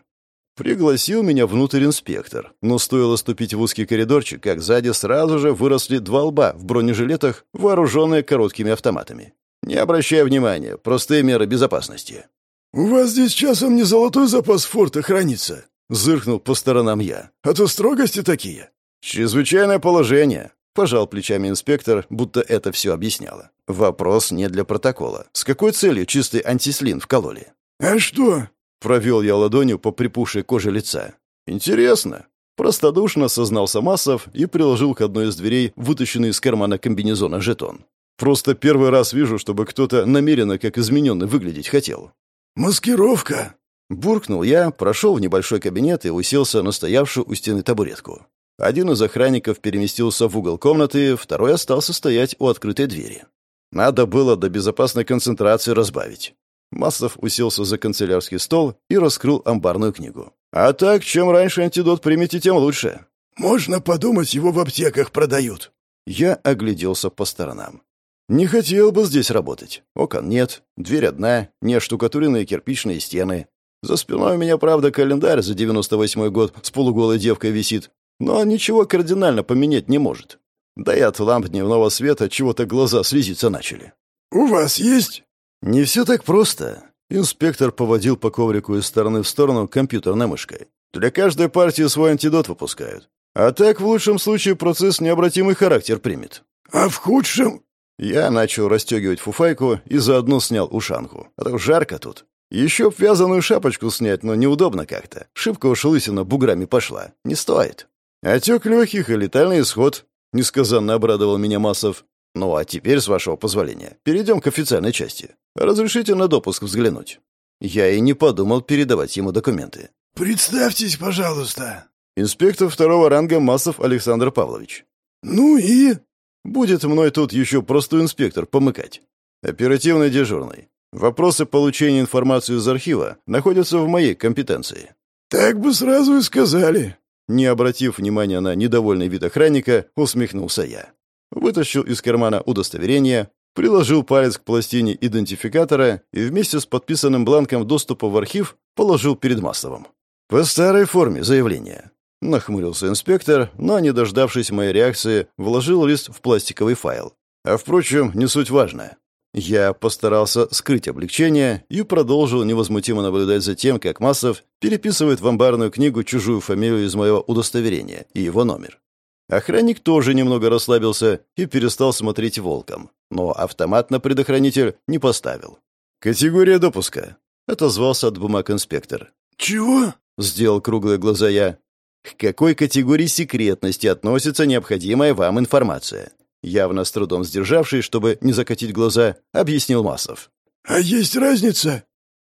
Пригласил меня внутрь инспектор, но стоило ступить в узкий коридорчик, как сзади сразу же выросли два лба в бронежилетах, вооруженные короткими автоматами. Не обращая внимания, простые меры безопасности. «У вас здесь часом не золотой запас форта хранится?» — зыркнул по сторонам я. «А то строгости такие». «Чрезвычайное положение», — пожал плечами инспектор, будто это все объясняло. «Вопрос не для протокола. С какой целью чистый антислин вкололи?» «А что, Провел я ладонью по припухшей коже лица. «Интересно». Простодушно сознался Массов и приложил к одной из дверей вытащенный из кармана комбинезона жетон. «Просто первый раз вижу, чтобы кто-то намеренно как измененный выглядеть хотел». «Маскировка!» Буркнул я, прошел в небольшой кабинет и уселся на стоявшую у стены табуретку. Один из охранников переместился в угол комнаты, второй остался стоять у открытой двери. Надо было до безопасной концентрации разбавить. Маслов уселся за канцелярский стол и раскрыл амбарную книгу. «А так, чем раньше антидот примете, тем лучше». «Можно подумать, его в аптеках продают». Я огляделся по сторонам. «Не хотел бы здесь работать. Окон нет, дверь одна, не оштукатуренные кирпичные стены. За спиной у меня, правда, календарь за 98-й год с полуголой девкой висит, но ничего кардинально поменять не может. Да и от ламп дневного света чего-то глаза слезиться начали». «У вас есть «Не все так просто». Инспектор поводил по коврику из стороны в сторону компьютерной мышкой. «Для каждой партии свой антидот выпускают. А так, в лучшем случае, процесс необратимый характер примет». «А в худшем?» Я начал расстегивать фуфайку и заодно снял ушанку. А то жарко тут. Еще б вязаную шапочку снять, но неудобно как-то. Шибко уж лысина буграми пошла. Не стоит. Отек легких и летальный исход. Несказанно обрадовал меня Массов. Ну а теперь, с вашего позволения, перейдем к официальной части. Разрешите на допуск взглянуть?» Я и не подумал передавать ему документы. «Представьтесь, пожалуйста». «Инспектор второго ранга Массов Александр Павлович». «Ну и?» «Будет мной тут еще простой инспектор помыкать. Оперативный дежурный. Вопросы получения информации из архива находятся в моей компетенции». «Так бы сразу и сказали». Не обратив внимания на недовольный вид охранника, усмехнулся я. Вытащил из кармана удостоверение, приложил палец к пластине идентификатора и вместе с подписанным бланком доступа в архив положил перед Масловым. «По старой форме заявления». Нахмурился инспектор, но, не дождавшись моей реакции, вложил лист в пластиковый файл. А, впрочем, не суть важная. Я постарался скрыть облегчение и продолжил невозмутимо наблюдать за тем, как Массов переписывает в амбарную книгу чужую фамилию из моего удостоверения и его номер. Охранник тоже немного расслабился и перестал смотреть волком, но автомат на предохранитель не поставил. «Категория допуска», — отозвался от бумаг инспектор. «Чего?» — сделал круглые глаза я. «К какой категории секретности относится необходимая вам информация?» Явно с трудом сдержавший, чтобы не закатить глаза, объяснил Массов. «А есть разница?»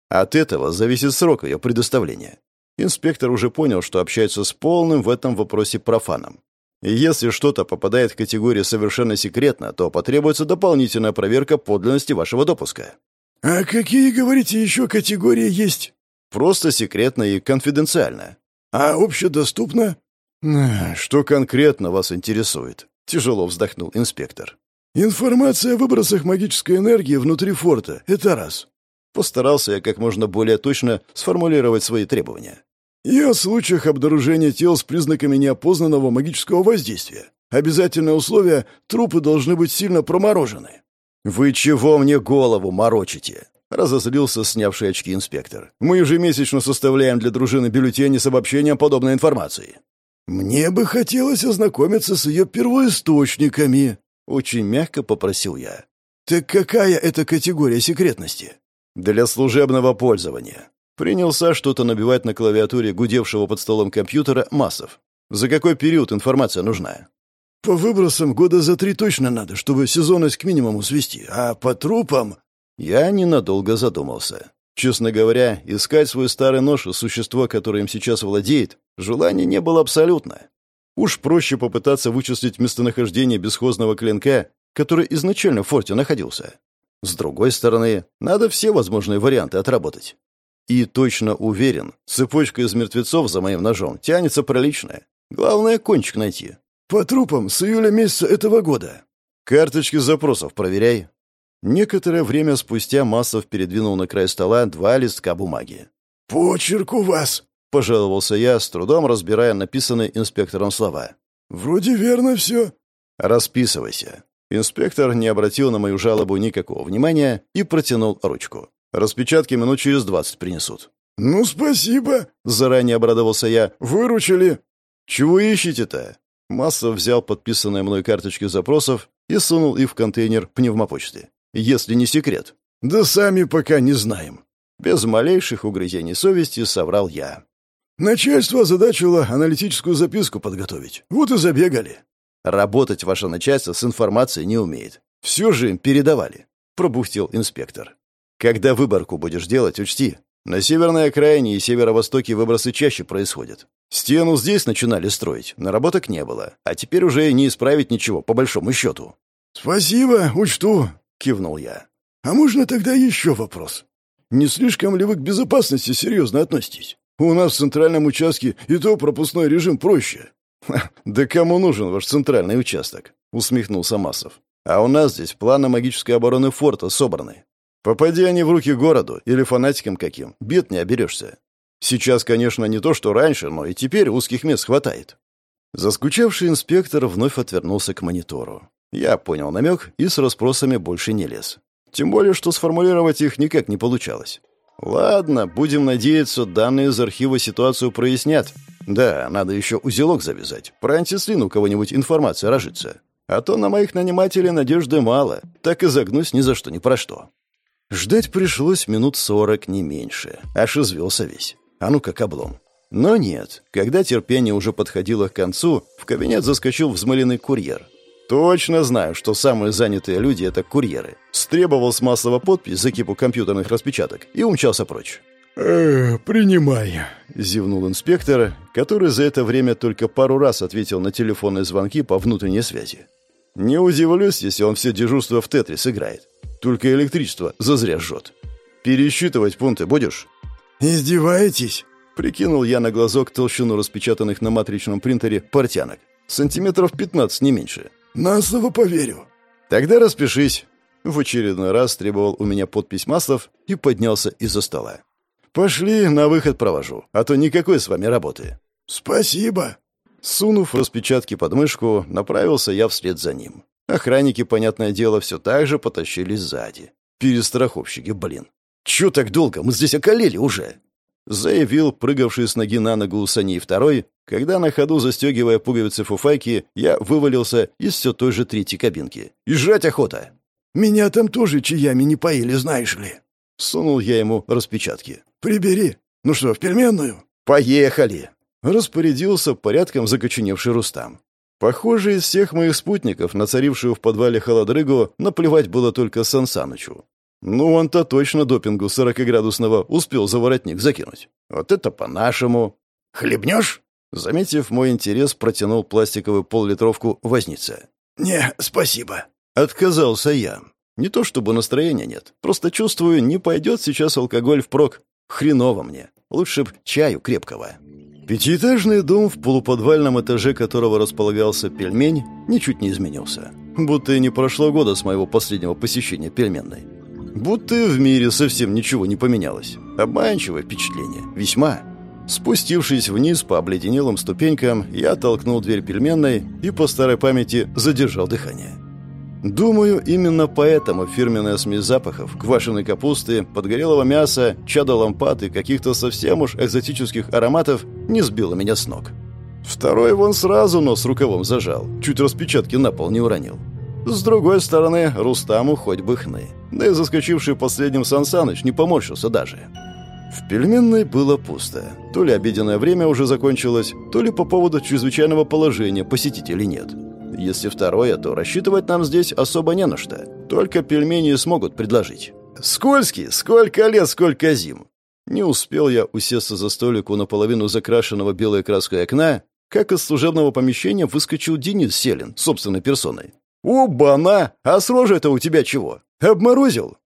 От этого зависит срок ее предоставления. Инспектор уже понял, что общается с полным в этом вопросе профаном. И если что-то попадает в категорию совершенно секретно, то потребуется дополнительная проверка подлинности вашего допуска. А какие, говорите, еще категории есть? Просто секретно и конфиденциально. А общедоступно? Что конкретно вас интересует? Тяжело вздохнул инспектор. Информация о выбросах магической энергии внутри форта — это раз. Постарался я как можно более точно сформулировать свои требования. И о случаях обнаружения тел с признаками неопознанного магического воздействия. Обязательное условие — трупы должны быть сильно проморожены. «Вы чего мне голову морочите?» — разозлился снявший очки инспектор. «Мы ежемесячно составляем для дружины бюллетени с обобщением подобной информации». «Мне бы хотелось ознакомиться с ее первоисточниками», — очень мягко попросил я. «Так какая это категория секретности?» «Для служебного пользования». Принялся что-то набивать на клавиатуре гудевшего под столом компьютера Массов. «За какой период информация нужна?» «По выбросам года за три точно надо, чтобы сезонность к минимуму свести, а по трупам...» Я ненадолго задумался. Честно говоря, искать свой старый нож и существо, которое им сейчас владеет, желания не было абсолютно. Уж проще попытаться вычислить местонахождение бесхозного клинка, который изначально в форте находился. С другой стороны, надо все возможные варианты отработать. И точно уверен, цепочка из мертвецов за моим ножом тянется приличная. Главное, кончик найти. По трупам с июля месяца этого года. Карточки запросов проверяй. Некоторое время спустя Массов передвинул на край стола два листка бумаги. «Почерк у вас!» — пожаловался я, с трудом разбирая написанные инспектором слова. «Вроде верно все». «Расписывайся». Инспектор не обратил на мою жалобу никакого внимания и протянул ручку. «Распечатки минут через двадцать принесут». «Ну, спасибо!» — заранее обрадовался я. «Выручили!» «Чего ищете-то?» Массов взял подписанные мной карточки запросов и сунул их в контейнер пневмопочты. Если не секрет. Да сами пока не знаем. Без малейших угрызений совести соврал я. Начальство озадачило аналитическую записку подготовить. Вот и забегали. Работать ваше начальство с информацией не умеет. Все же им передавали, пробухтел инспектор. Когда выборку будешь делать, учти. На северной окраине и северо-востоке выбросы чаще происходят. Стену здесь начинали строить, наработок не было, а теперь уже не исправить ничего, по большому счету. «Спасибо, учту», — кивнул я. «А можно тогда еще вопрос? Не слишком ли вы к безопасности серьезно относитесь? У нас в центральном участке и то пропускной режим проще». «Да кому нужен ваш центральный участок?» — усмехнулся Массов. «А у нас здесь планы магической обороны форта собраны. Попади они в руки городу или фанатикам каким, бед не оберешься. Сейчас, конечно, не то, что раньше, но и теперь узких мест хватает». Заскучавший инспектор вновь отвернулся к монитору. Я понял намек и с расспросами больше не лез. Тем более, что сформулировать их никак не получалось. Ладно, будем надеяться, данные из архива ситуацию прояснят. Да, надо еще узелок завязать. Про антислин у кого-нибудь информация рожится. А то на моих нанимателей надежды мало. Так и загнусь ни за что, ни про что. Ждать пришлось минут сорок, не меньше. Аж извелся весь. А ну как облом. Но нет, когда терпение уже подходило к концу, в кабинет заскочил взмыленный курьер — Точно знаю, что самые занятые люди — это курьеры. Стребовал с массового подпись за кипу компьютерных распечаток и умчался прочь. «Э, принимай», — зевнул инспектор, который за это время только пару раз ответил на телефонные звонки по внутренней связи. Не удивлюсь, если он все дежурство в Тетрис играет. Только электричество зазря жжет. Пересчитывать пункты будешь? «Издеваетесь?» — прикинул я на глазок толщину распечатанных на матричном принтере портянок. Сантиметров 15, не меньше. На слово поверю. Тогда распишись. В очередной раз требовал у меня подпись Маслов и поднялся из-за стола. Пошли, на выход провожу, а то никакой с вами работы. Спасибо. Сунув распечатки под мышку, направился я вслед за ним. Охранники, понятное дело, все так же потащились сзади. Перестраховщики, блин. Чё так долго? Мы здесь околели уже заявил прыгавший с ноги на ногу саней второй, когда на ходу, застегивая пуговицы фуфайки, я вывалился из все той же третьей кабинки. «И жрать охота!» «Меня там тоже чаями не поили, знаешь ли!» Сунул я ему распечатки. «Прибери! Ну что, в пельменную?» «Поехали!» Распорядился порядком закоченевший Рустам. Похоже, из всех моих спутников, нацарившего в подвале холодрыгу, наплевать было только Сан Санычу. Ну, он-то точно допингу 40-градусного успел за воротник закинуть. Вот это по-нашему. Хлебнешь? Заметив мой интерес, протянул пластиковую поллитровку возница. «Не, спасибо». Отказался я. Не то чтобы настроения нет. Просто чувствую, не пойдет сейчас алкоголь впрок. Хреново мне. Лучше б чаю крепкого. Пятиэтажный дом, в полуподвальном этаже которого располагался пельмень, ничуть не изменился. будто и не прошло года с моего последнего посещения пельменной. Будто в мире совсем ничего не поменялось. Обманчивое впечатление. Весьма. Спустившись вниз по обледенелым ступенькам, я толкнул дверь пельменной и по старой памяти задержал дыхание. Думаю, именно поэтому фирменная смесь запахов, квашеной капусты, подгорелого мяса, чада лампад и каких-то совсем уж экзотических ароматов не сбила меня с ног. Второй вон сразу нос рукавом зажал, чуть распечатки на пол не уронил. С другой стороны, Рустаму хоть бы хны. Да и заскочивший последним Сансаныч не поморщился даже. В пельменной было пусто. То ли обеденное время уже закончилось, то ли по поводу чрезвычайного положения посетителей нет. Если второе, то рассчитывать нам здесь особо не на что. Только пельмени смогут предложить. Скользкий, сколько лет, сколько зим. Не успел я усесться за столик у наполовину закрашенного белой краской окна, как из служебного помещения выскочил Денис Селин собственной персоной. «Оба-на! А с рожей-то у тебя чего? Обморозил?»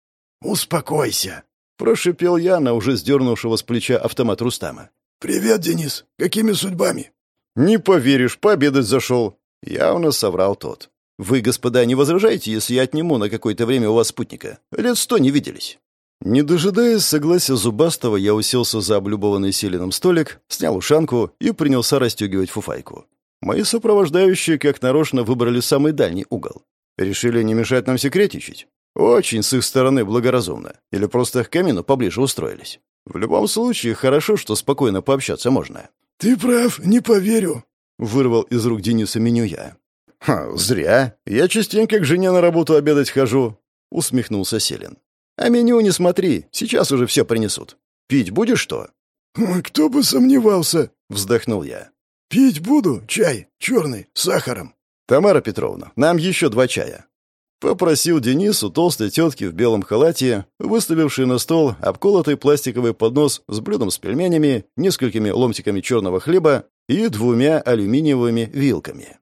«Успокойся!» — прошипел я на уже сдернувшего с плеча автомат Рустама. «Привет, Денис! Какими судьбами?» «Не поверишь, пообедать зашел!» Явно соврал тот. «Вы, господа, не возражаете, если я отниму на какое-то время у вас спутника? Лет сто не виделись». Не дожидаясь согласия Зубастого, я уселся за облюбованный селеном столик, снял ушанку и принялся расстегивать фуфайку. Мои сопровождающие, как нарочно, выбрали самый дальний угол. Решили не мешать нам секретничать. Очень с их стороны благоразумно. Или просто к камину поближе устроились. В любом случае, хорошо, что спокойно пообщаться можно. «Ты прав, не поверю», — вырвал из рук Дениса меню я. «Ха, зря. Я частенько к жене на работу обедать хожу», — усмехнулся Селин. «А меню не смотри, сейчас уже все принесут. Пить будешь что?» «Кто бы сомневался», — вздохнул я. «Пить буду. Чай. Черный. С сахаром». «Тамара Петровна, нам еще два чая». Попросил Денис у толстой тетки в белом халате, выставившей на стол обколотый пластиковый поднос с блюдом с пельменями, несколькими ломтиками черного хлеба и двумя алюминиевыми вилками.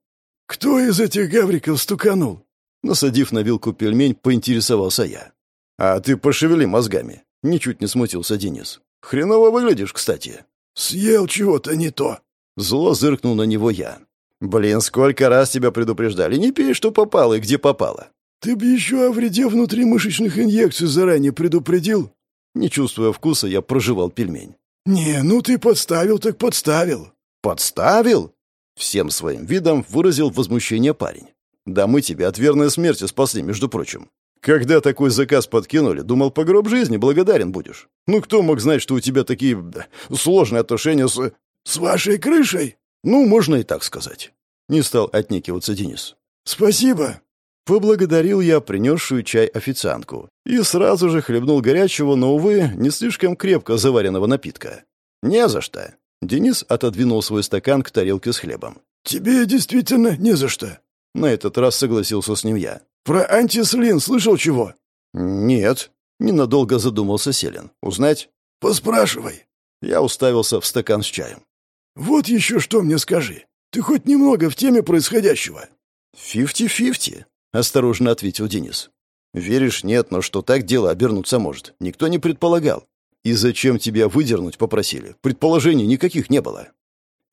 «Кто из этих гавриков стуканул?» Насадив на вилку пельмень, поинтересовался я. «А ты пошевели мозгами», — ничуть не смутился Денис. «Хреново выглядишь, кстати». «Съел чего-то не то», Зло зыркнул на него я. «Блин, сколько раз тебя предупреждали. Не пей, что попало и где попало». «Ты бы еще о вреде внутримышечных инъекций заранее предупредил?» Не чувствуя вкуса, я проживал пельмень. «Не, ну ты подставил, так подставил». «Подставил?» Всем своим видом выразил возмущение парень. «Да мы тебя от верной смерти спасли, между прочим. Когда такой заказ подкинули, думал, по гроб жизни благодарен будешь. Ну кто мог знать, что у тебя такие да, сложные отношения с...» «С вашей крышей?» «Ну, можно и так сказать». Не стал отнекиваться Денис. «Спасибо». Поблагодарил я принесшую чай официантку и сразу же хлебнул горячего, но, увы, не слишком крепко заваренного напитка. «Не за что». Денис отодвинул свой стакан к тарелке с хлебом. «Тебе действительно не за что». На этот раз согласился с ним я. «Про антислин слышал чего?» «Нет». Ненадолго задумался Селин. «Узнать?» «Поспрашивай». Я уставился в стакан с чаем. «Вот еще что мне скажи. Ты хоть немного в теме происходящего?» «Фифти-фифти», — осторожно ответил Денис. «Веришь, нет, но что так дело обернуться может. Никто не предполагал. И зачем тебя выдернуть попросили? Предположений никаких не было».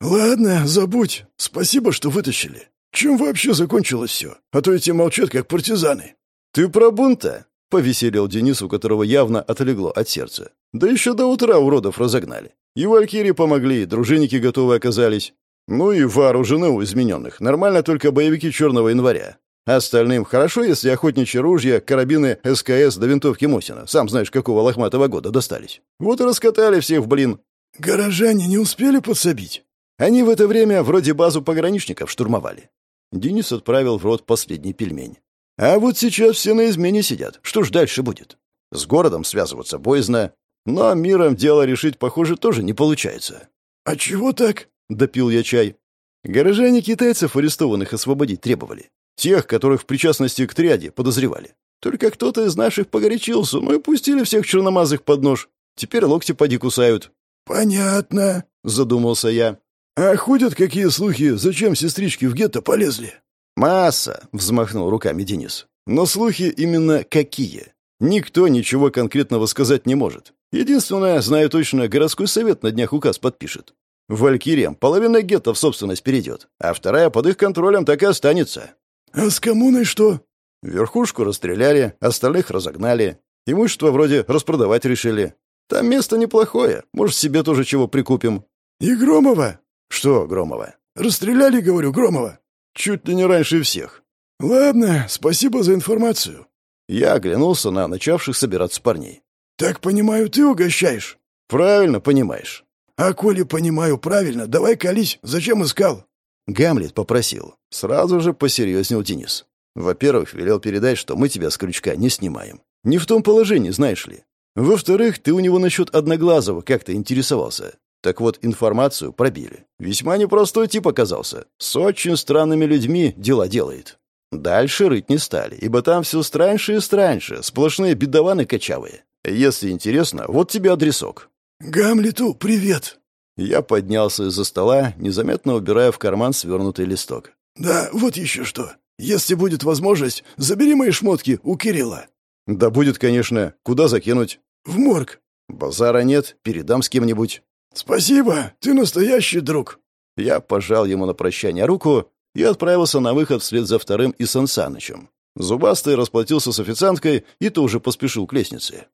«Ладно, забудь. Спасибо, что вытащили. Чем вообще закончилось все? А то эти молчат, как партизаны». «Ты про бунта?» — повеселил Денис, у которого явно отлегло от сердца. «Да еще до утра уродов разогнали. И валькирии помогли, и дружинники готовы оказались. Ну и вооружены у измененных. Нормально только боевики Черного января. Остальным хорошо, если охотничьи ружья, карабины СКС до винтовки Мосина, сам знаешь, какого лохматого года достались. Вот и раскатали всех блин. Горожане не успели подсобить? Они в это время вроде базу пограничников штурмовали. Денис отправил в рот последний пельмень. А вот сейчас все на измене сидят. Что ж дальше будет? С городом связываться боязно, но миром дело решить, похоже, тоже не получается. «А чего так?» — допил я чай. Горожане китайцев арестованных освободить требовали. Тех, которых в причастности к триаде подозревали. Только кто-то из наших погорячился, ну и пустили всех черномазых под нож. Теперь локти поди кусают. «Понятно», — задумался я. «А ходят какие слухи, зачем сестрички в гетто полезли?» «Масса», — взмахнул руками Денис. «Но слухи именно какие? Никто ничего конкретного сказать не может. Единственное, знаю точно, городской совет на днях указ подпишет. Валькириям половина гетто в собственность перейдет, а вторая под их контролем так и останется. «А с коммуной что?» «Верхушку расстреляли, остальных разогнали. Имущество вроде распродавать решили. Там место неплохое, может, себе тоже чего прикупим». «И Громова?» «Что Громова?» «Расстреляли, говорю, Громова». «Чуть ли не раньше всех». «Ладно, спасибо за информацию». Я оглянулся на начавших собираться парней. «Так понимаю, ты угощаешь?» «Правильно понимаешь». «А коли понимаю правильно, давай колись. Зачем искал?» Гамлет попросил. Сразу же посерьезнел Денис. Во-первых, велел передать, что мы тебя с крючка не снимаем. Не в том положении, знаешь ли. Во-вторых, ты у него насчет Одноглазого как-то интересовался. Так вот, информацию пробили. Весьма непростой тип оказался. С очень странными людьми дела делает. Дальше рыть не стали, ибо там все страньше и страньше, сплошные бедованы кочавые. Если интересно, вот тебе адресок». «Гамлету привет!» Я поднялся из-за стола, незаметно убирая в карман свернутый листок. «Да, вот еще что. Если будет возможность, забери мои шмотки у Кирилла». «Да будет, конечно. Куда закинуть?» «В морг». «Базара нет. Передам с кем-нибудь». «Спасибо. Ты настоящий друг». Я пожал ему на прощание руку и отправился на выход вслед за вторым и Сан Санычем. Зубастый расплатился с официанткой и тоже поспешил к лестнице.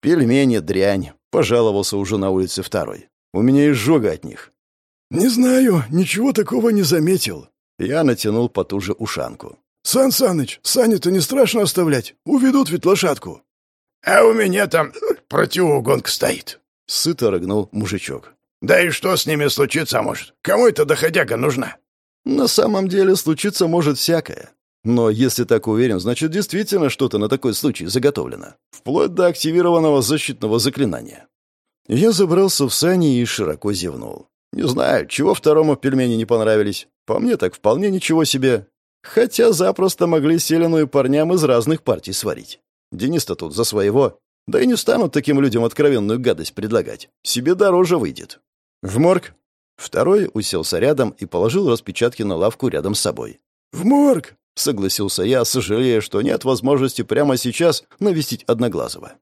«Пельмени, дрянь», — пожаловался уже на улице второй. «У меня изжога от них». «Не знаю, ничего такого не заметил». Я натянул потуже ушанку. «Сан Саныч, Саню-то не страшно оставлять. Уведут ведь лошадку». «А у меня там противоугонка стоит», — сыто рыгнул мужичок. «Да и что с ними случится может? Кому эта доходяга нужна?» «На самом деле случиться может всякое. Но если так уверен, значит, действительно что-то на такой случай заготовлено. Вплоть до активированного защитного заклинания. Я забрался в сани и широко зевнул. Не знаю, чего второму пельмени не понравились. По мне так вполне ничего себе. Хотя запросто могли селеную парням из разных партий сварить. Денис-то тут за своего. Да и не станут таким людям откровенную гадость предлагать. Себе дороже выйдет. В морг. Второй уселся рядом и положил распечатки на лавку рядом с собой. «В морг!» — согласился я, сожалея, что нет возможности прямо сейчас навестить Одноглазого.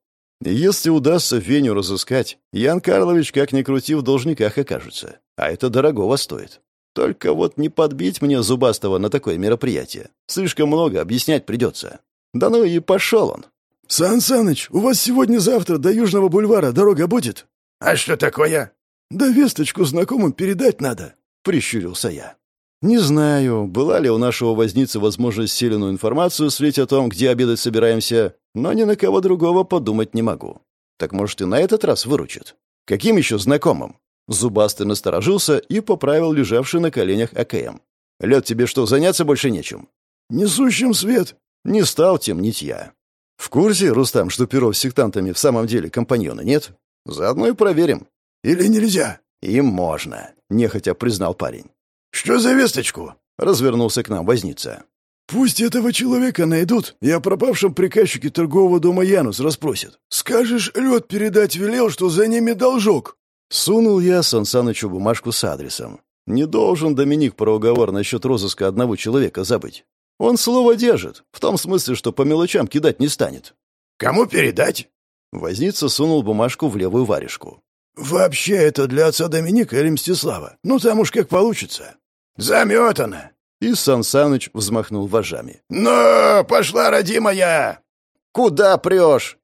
Если удастся Веню разыскать, Ян Карлович, как ни крути, в должниках окажется. А это дорогого стоит. Только вот не подбить мне Зубастого на такое мероприятие. Слишком много объяснять придется. Да ну и пошел он. «Сан Саныч, у вас сегодня-завтра до Южного бульвара дорога будет?» «А что такое?» «Да весточку знакомым передать надо», — прищурился я. Не знаю, была ли у нашего возницы возможность селенную информацию слить о том, где обедать собираемся, но ни на кого другого подумать не могу. Так может и на этот раз выручит. Каким еще знакомым? Зубастый насторожился и поправил лежавший на коленях АКМ. «Лед, тебе что, заняться больше нечем?» «Несущим свет». Не стал темнить я. «В курсе, Рустам, что Перов с сектантами в самом деле компаньона нет? Заодно и проверим». «Или нельзя?» «Им можно», — нехотя признал парень. «Что за весточку?» — развернулся к нам возница. «Пусть этого человека найдут, и о пропавшем приказчике торгового дома Янус расспросят. Скажешь, лед передать велел, что за ними должок». Сунул я Сансанычу бумажку с адресом. Не должен Доминик про уговор насчет розыска одного человека забыть. Он слово держит, в том смысле, что по мелочам кидать не станет. «Кому передать?» Возница сунул бумажку в левую варежку. «Вообще это для отца Доминика или Мстислава. Ну, там уж как получится». «Заметано!» И Сан Саныч взмахнул вожами. «Ну, пошла, родимая!» «Куда прешь?»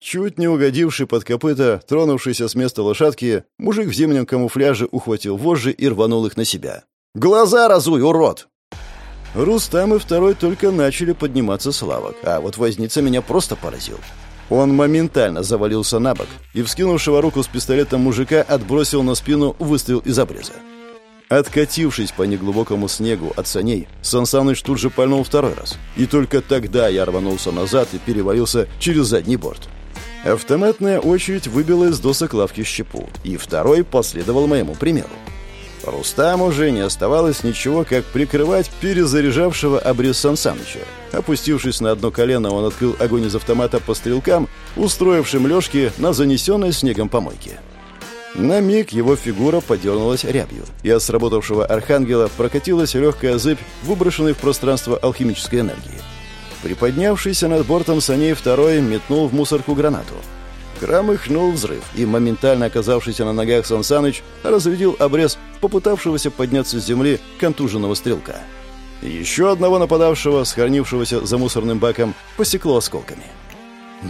Чуть не угодивший под копыта, тронувшийся с места лошадки, мужик в зимнем камуфляже ухватил вожжи и рванул их на себя. «Глаза разуй, урод!» Рустам и второй только начали подниматься с лавок, а вот возница меня просто поразил. Он моментально завалился на бок и, вскинувшего руку с пистолетом мужика, отбросил на спину выстрел из обреза. Откатившись по неглубокому снегу от саней, Сансаныч тут же пальнул второй раз. И только тогда я рванулся назад и перевалился через задний борт. Автоматная очередь выбила из досок лавки щепу, и второй последовал моему примеру. Рустам уже не оставалось ничего, как прикрывать перезаряжавшего обрез Сансаныча. Опустившись на одно колено, он открыл огонь из автомата по стрелкам, устроившим лёжки на занесенной снегом помойке. На миг его фигура подернулась рябью, и от сработавшего архангела прокатилась легкая зыбь, выброшенной в пространство алхимической энергии. Приподнявшийся над бортом саней второй метнул в мусорку гранату. Громыхнул взрыв, и моментально оказавшийся на ногах Сан Саныч разрядил обрез попытавшегося подняться с земли контуженного стрелка. Еще одного нападавшего, схоронившегося за мусорным баком, посекло осколками.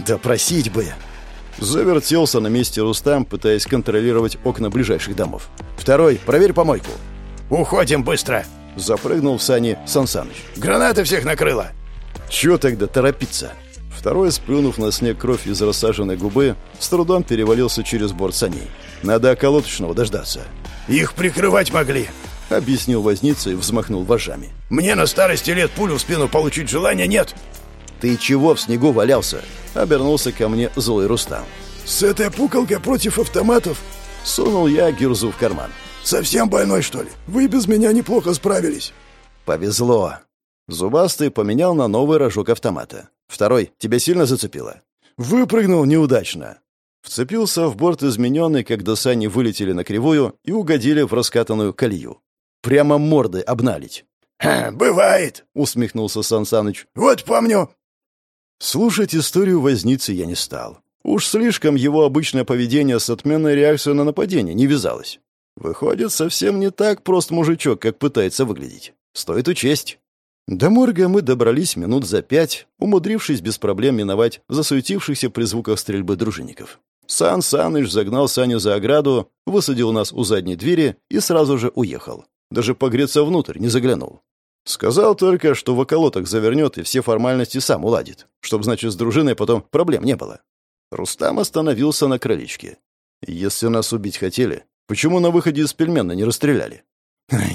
«Да просить бы!» Завертелся на месте Рустам, пытаясь контролировать окна ближайших домов. «Второй, проверь помойку!» «Уходим быстро!» Запрыгнул в сани Сансаныч. «Гранаты всех накрыло!» «Чё тогда торопиться?» Второй, сплюнув на снег кровь из рассаженной губы, с трудом перевалился через борт саней. «Надо околоточного дождаться». «Их прикрывать могли!» — объяснил возница и взмахнул вожами. «Мне на старости лет пулю в спину получить желания нет!» «Ты чего в снегу валялся?» — обернулся ко мне злой Рустам. «С этой пуколкой против автоматов?» Сунул я гирзу в карман. «Совсем больной, что ли? Вы без меня неплохо справились». «Повезло». Зубастый поменял на новый рожок автомата. «Второй, тебя сильно зацепило?» «Выпрыгнул неудачно». Вцепился в борт измененный, когда сани вылетели на кривую и угодили в раскатанную колею. Прямо морды обналить. «Ха, «Бывает», — усмехнулся Сан. «Вот помню, Слушать историю возницы я не стал. Уж слишком его обычное поведение с отменной реакцией на нападение не вязалось. Выходит, совсем не так прост мужичок, как пытается выглядеть. Стоит учесть. До морга мы добрались минут за пять, умудрившись без проблем миновать засуетившихся при звуках стрельбы дружинников. Сан Саныч загнал Саню за ограду, высадил нас у задней двери и сразу же уехал. Даже погреться внутрь не заглянул. Сказал только, что в околоток завернет и все формальности сам уладит, чтобы, значит, с дружиной потом проблем не было. Рустам остановился на крылечке. Если нас убить хотели, почему на выходе из пельмена не расстреляли?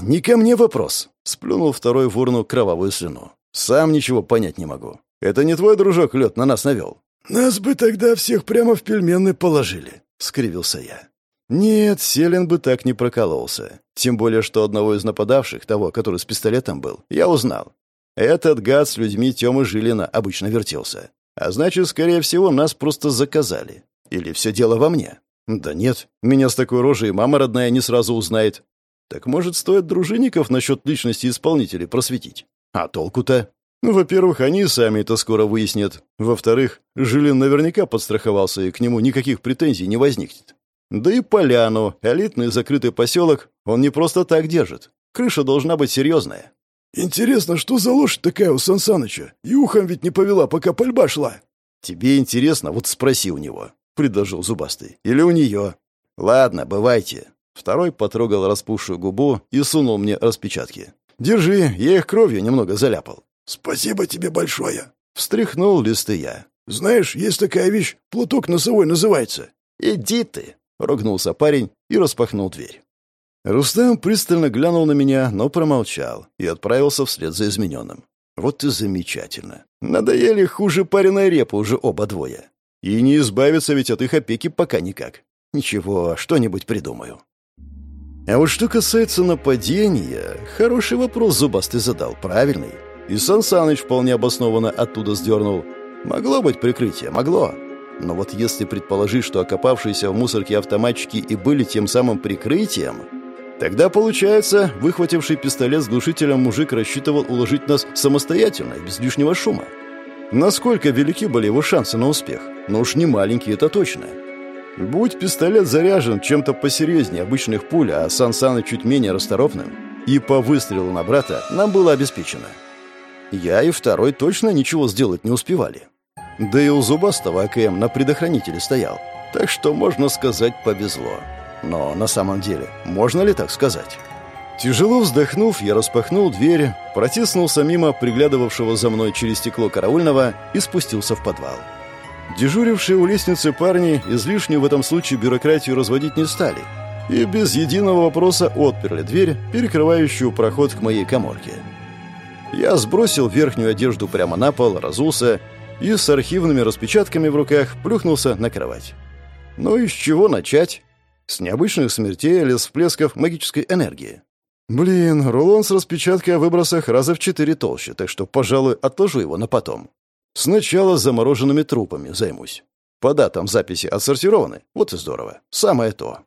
«Не ко мне вопрос», — сплюнул второй в урну кровавую слюну. «Сам ничего понять не могу. Это не твой дружок лед на нас навел?» «Нас бы тогда всех прямо в пельмены положили», — скривился я. Нет, Селин бы так не прокололся. Тем более, что одного из нападавших, того, который с пистолетом был, я узнал. Этот гад с людьми Тёмы Жилина обычно вертелся. А значит, скорее всего, нас просто заказали. Или все дело во мне? Да нет, меня с такой рожей мама родная не сразу узнает. Так может, стоит дружинников насчет личности исполнителей просветить? А толку-то? Ну, во-первых, они сами это скоро выяснят. Во-вторых, Жилин наверняка подстраховался, и к нему никаких претензий не возникнет. Да и поляну, элитный закрытый поселок, он не просто так держит. Крыша должна быть серьезная. «Интересно, что за лошадь такая у Сансаныча? И ухом ведь не повела, пока пальба шла». «Тебе интересно? Вот спроси у него», — предложил Зубастый. «Или у нее». «Ладно, бывайте». Второй потрогал распухшую губу и сунул мне распечатки. «Держи, я их кровью немного заляпал». «Спасибо тебе большое». Встряхнул листы я. «Знаешь, есть такая вещь, платок носовой называется». «Иди ты», — ругнулся парень и распахнул дверь. Рустам пристально глянул на меня, но промолчал и отправился вслед за измененным. Вот и замечательно. Надоели хуже пареной репы уже оба двое. И не избавиться ведь от их опеки пока никак. Ничего, что-нибудь придумаю. А вот что касается нападения, хороший вопрос Зубастый задал, правильный. И Сан Саныч вполне обоснованно оттуда сдернул. Могло быть прикрытие, могло. Но вот если предположить, что окопавшиеся в мусорке автоматчики и были тем самым прикрытием, тогда, получается, выхвативший пистолет с глушителем мужик рассчитывал уложить нас самостоятельно, без лишнего шума. Насколько велики были его шансы на успех? Ну уж не маленькие, это точно. Будь пистолет заряжен чем-то посерьезнее обычных пуль, а Сан Сана чуть менее расторопным, и по выстрелу на брата нам было обеспечено. Я и второй точно ничего сделать не успевали. Да и у зубастого АКМ на предохранителе стоял. Так что, можно сказать, повезло. Но на самом деле, можно ли так сказать? Тяжело вздохнув, я распахнул дверь, протиснулся мимо приглядывавшего за мной через стекло караульного и спустился в подвал. Дежурившие у лестницы парни излишнюю в этом случае бюрократию разводить не стали и без единого вопроса отперли дверь, перекрывающую проход к моей коморке. Я сбросил верхнюю одежду прямо на пол, разулся и с архивными распечатками в руках плюхнулся на кровать. Ну и с чего начать? С необычных смертей или с всплесков магической энергии? Блин, рулон с распечаткой о выбросах раза в четыре толще, так что, пожалуй, отложу его на потом. Сначала замороженными трупами займусь. По датам записи отсортированы, вот и здорово. Самое то.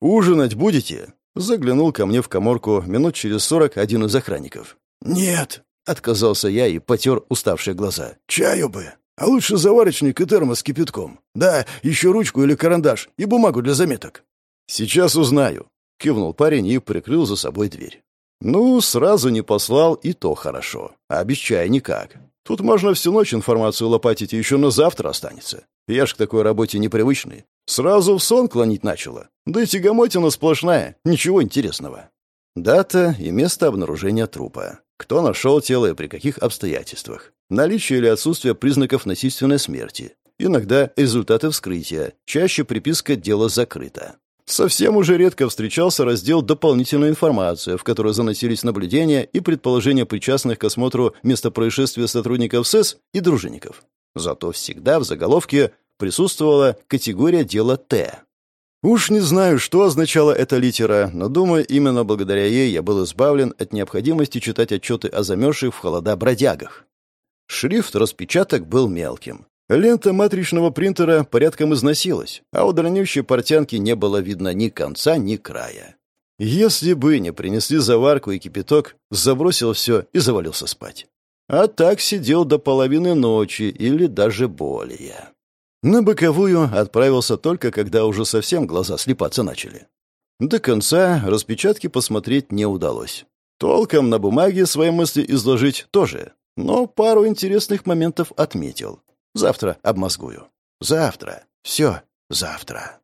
«Ужинать будете?» Заглянул ко мне в коморку минут через сорок один из охранников. «Нет», — отказался я и потер уставшие глаза. «Чаю бы. А лучше заварочник и термос с кипятком. Да, еще ручку или карандаш и бумагу для заметок». «Сейчас узнаю», — кивнул парень и прикрыл за собой дверь. Ну, сразу не послал, и то хорошо. А без чая никак. Тут можно всю ночь информацию лопатить, и еще на завтра останется. Я ж к такой работе непривычный. Сразу в сон клонить начало. Да и тягомотина сплошная, ничего интересного. Дата и место обнаружения трупа. Кто нашел тело и при каких обстоятельствах. Наличие или отсутствие признаков насильственной смерти. Иногда результаты вскрытия. Чаще приписка «дело закрыто». Совсем уже редко встречался раздел «Дополнительная информация», в который заносились наблюдения и предположения причастных к осмотру места происшествия сотрудников СЭС и дружинников. Зато всегда в заголовке присутствовала категория дела «Т». Уж не знаю, что означала эта литера, но, думаю, именно благодаря ей я был избавлен от необходимости читать отчеты о замерзших в холода бродягах. Шрифт распечаток был мелким. Лента матричного принтера порядком износилась, а у дальнющей портянки не было видно ни конца, ни края. Если бы не принесли заварку и кипяток, забросил все и завалился спать. А так сидел до половины ночи или даже более. На боковую отправился только, когда уже совсем глаза слепаться начали. До конца распечатки посмотреть не удалось. Толком на бумаге свои мысли изложить тоже, но пару интересных моментов отметил. Завтра обмозгую. Завтра. Все завтра.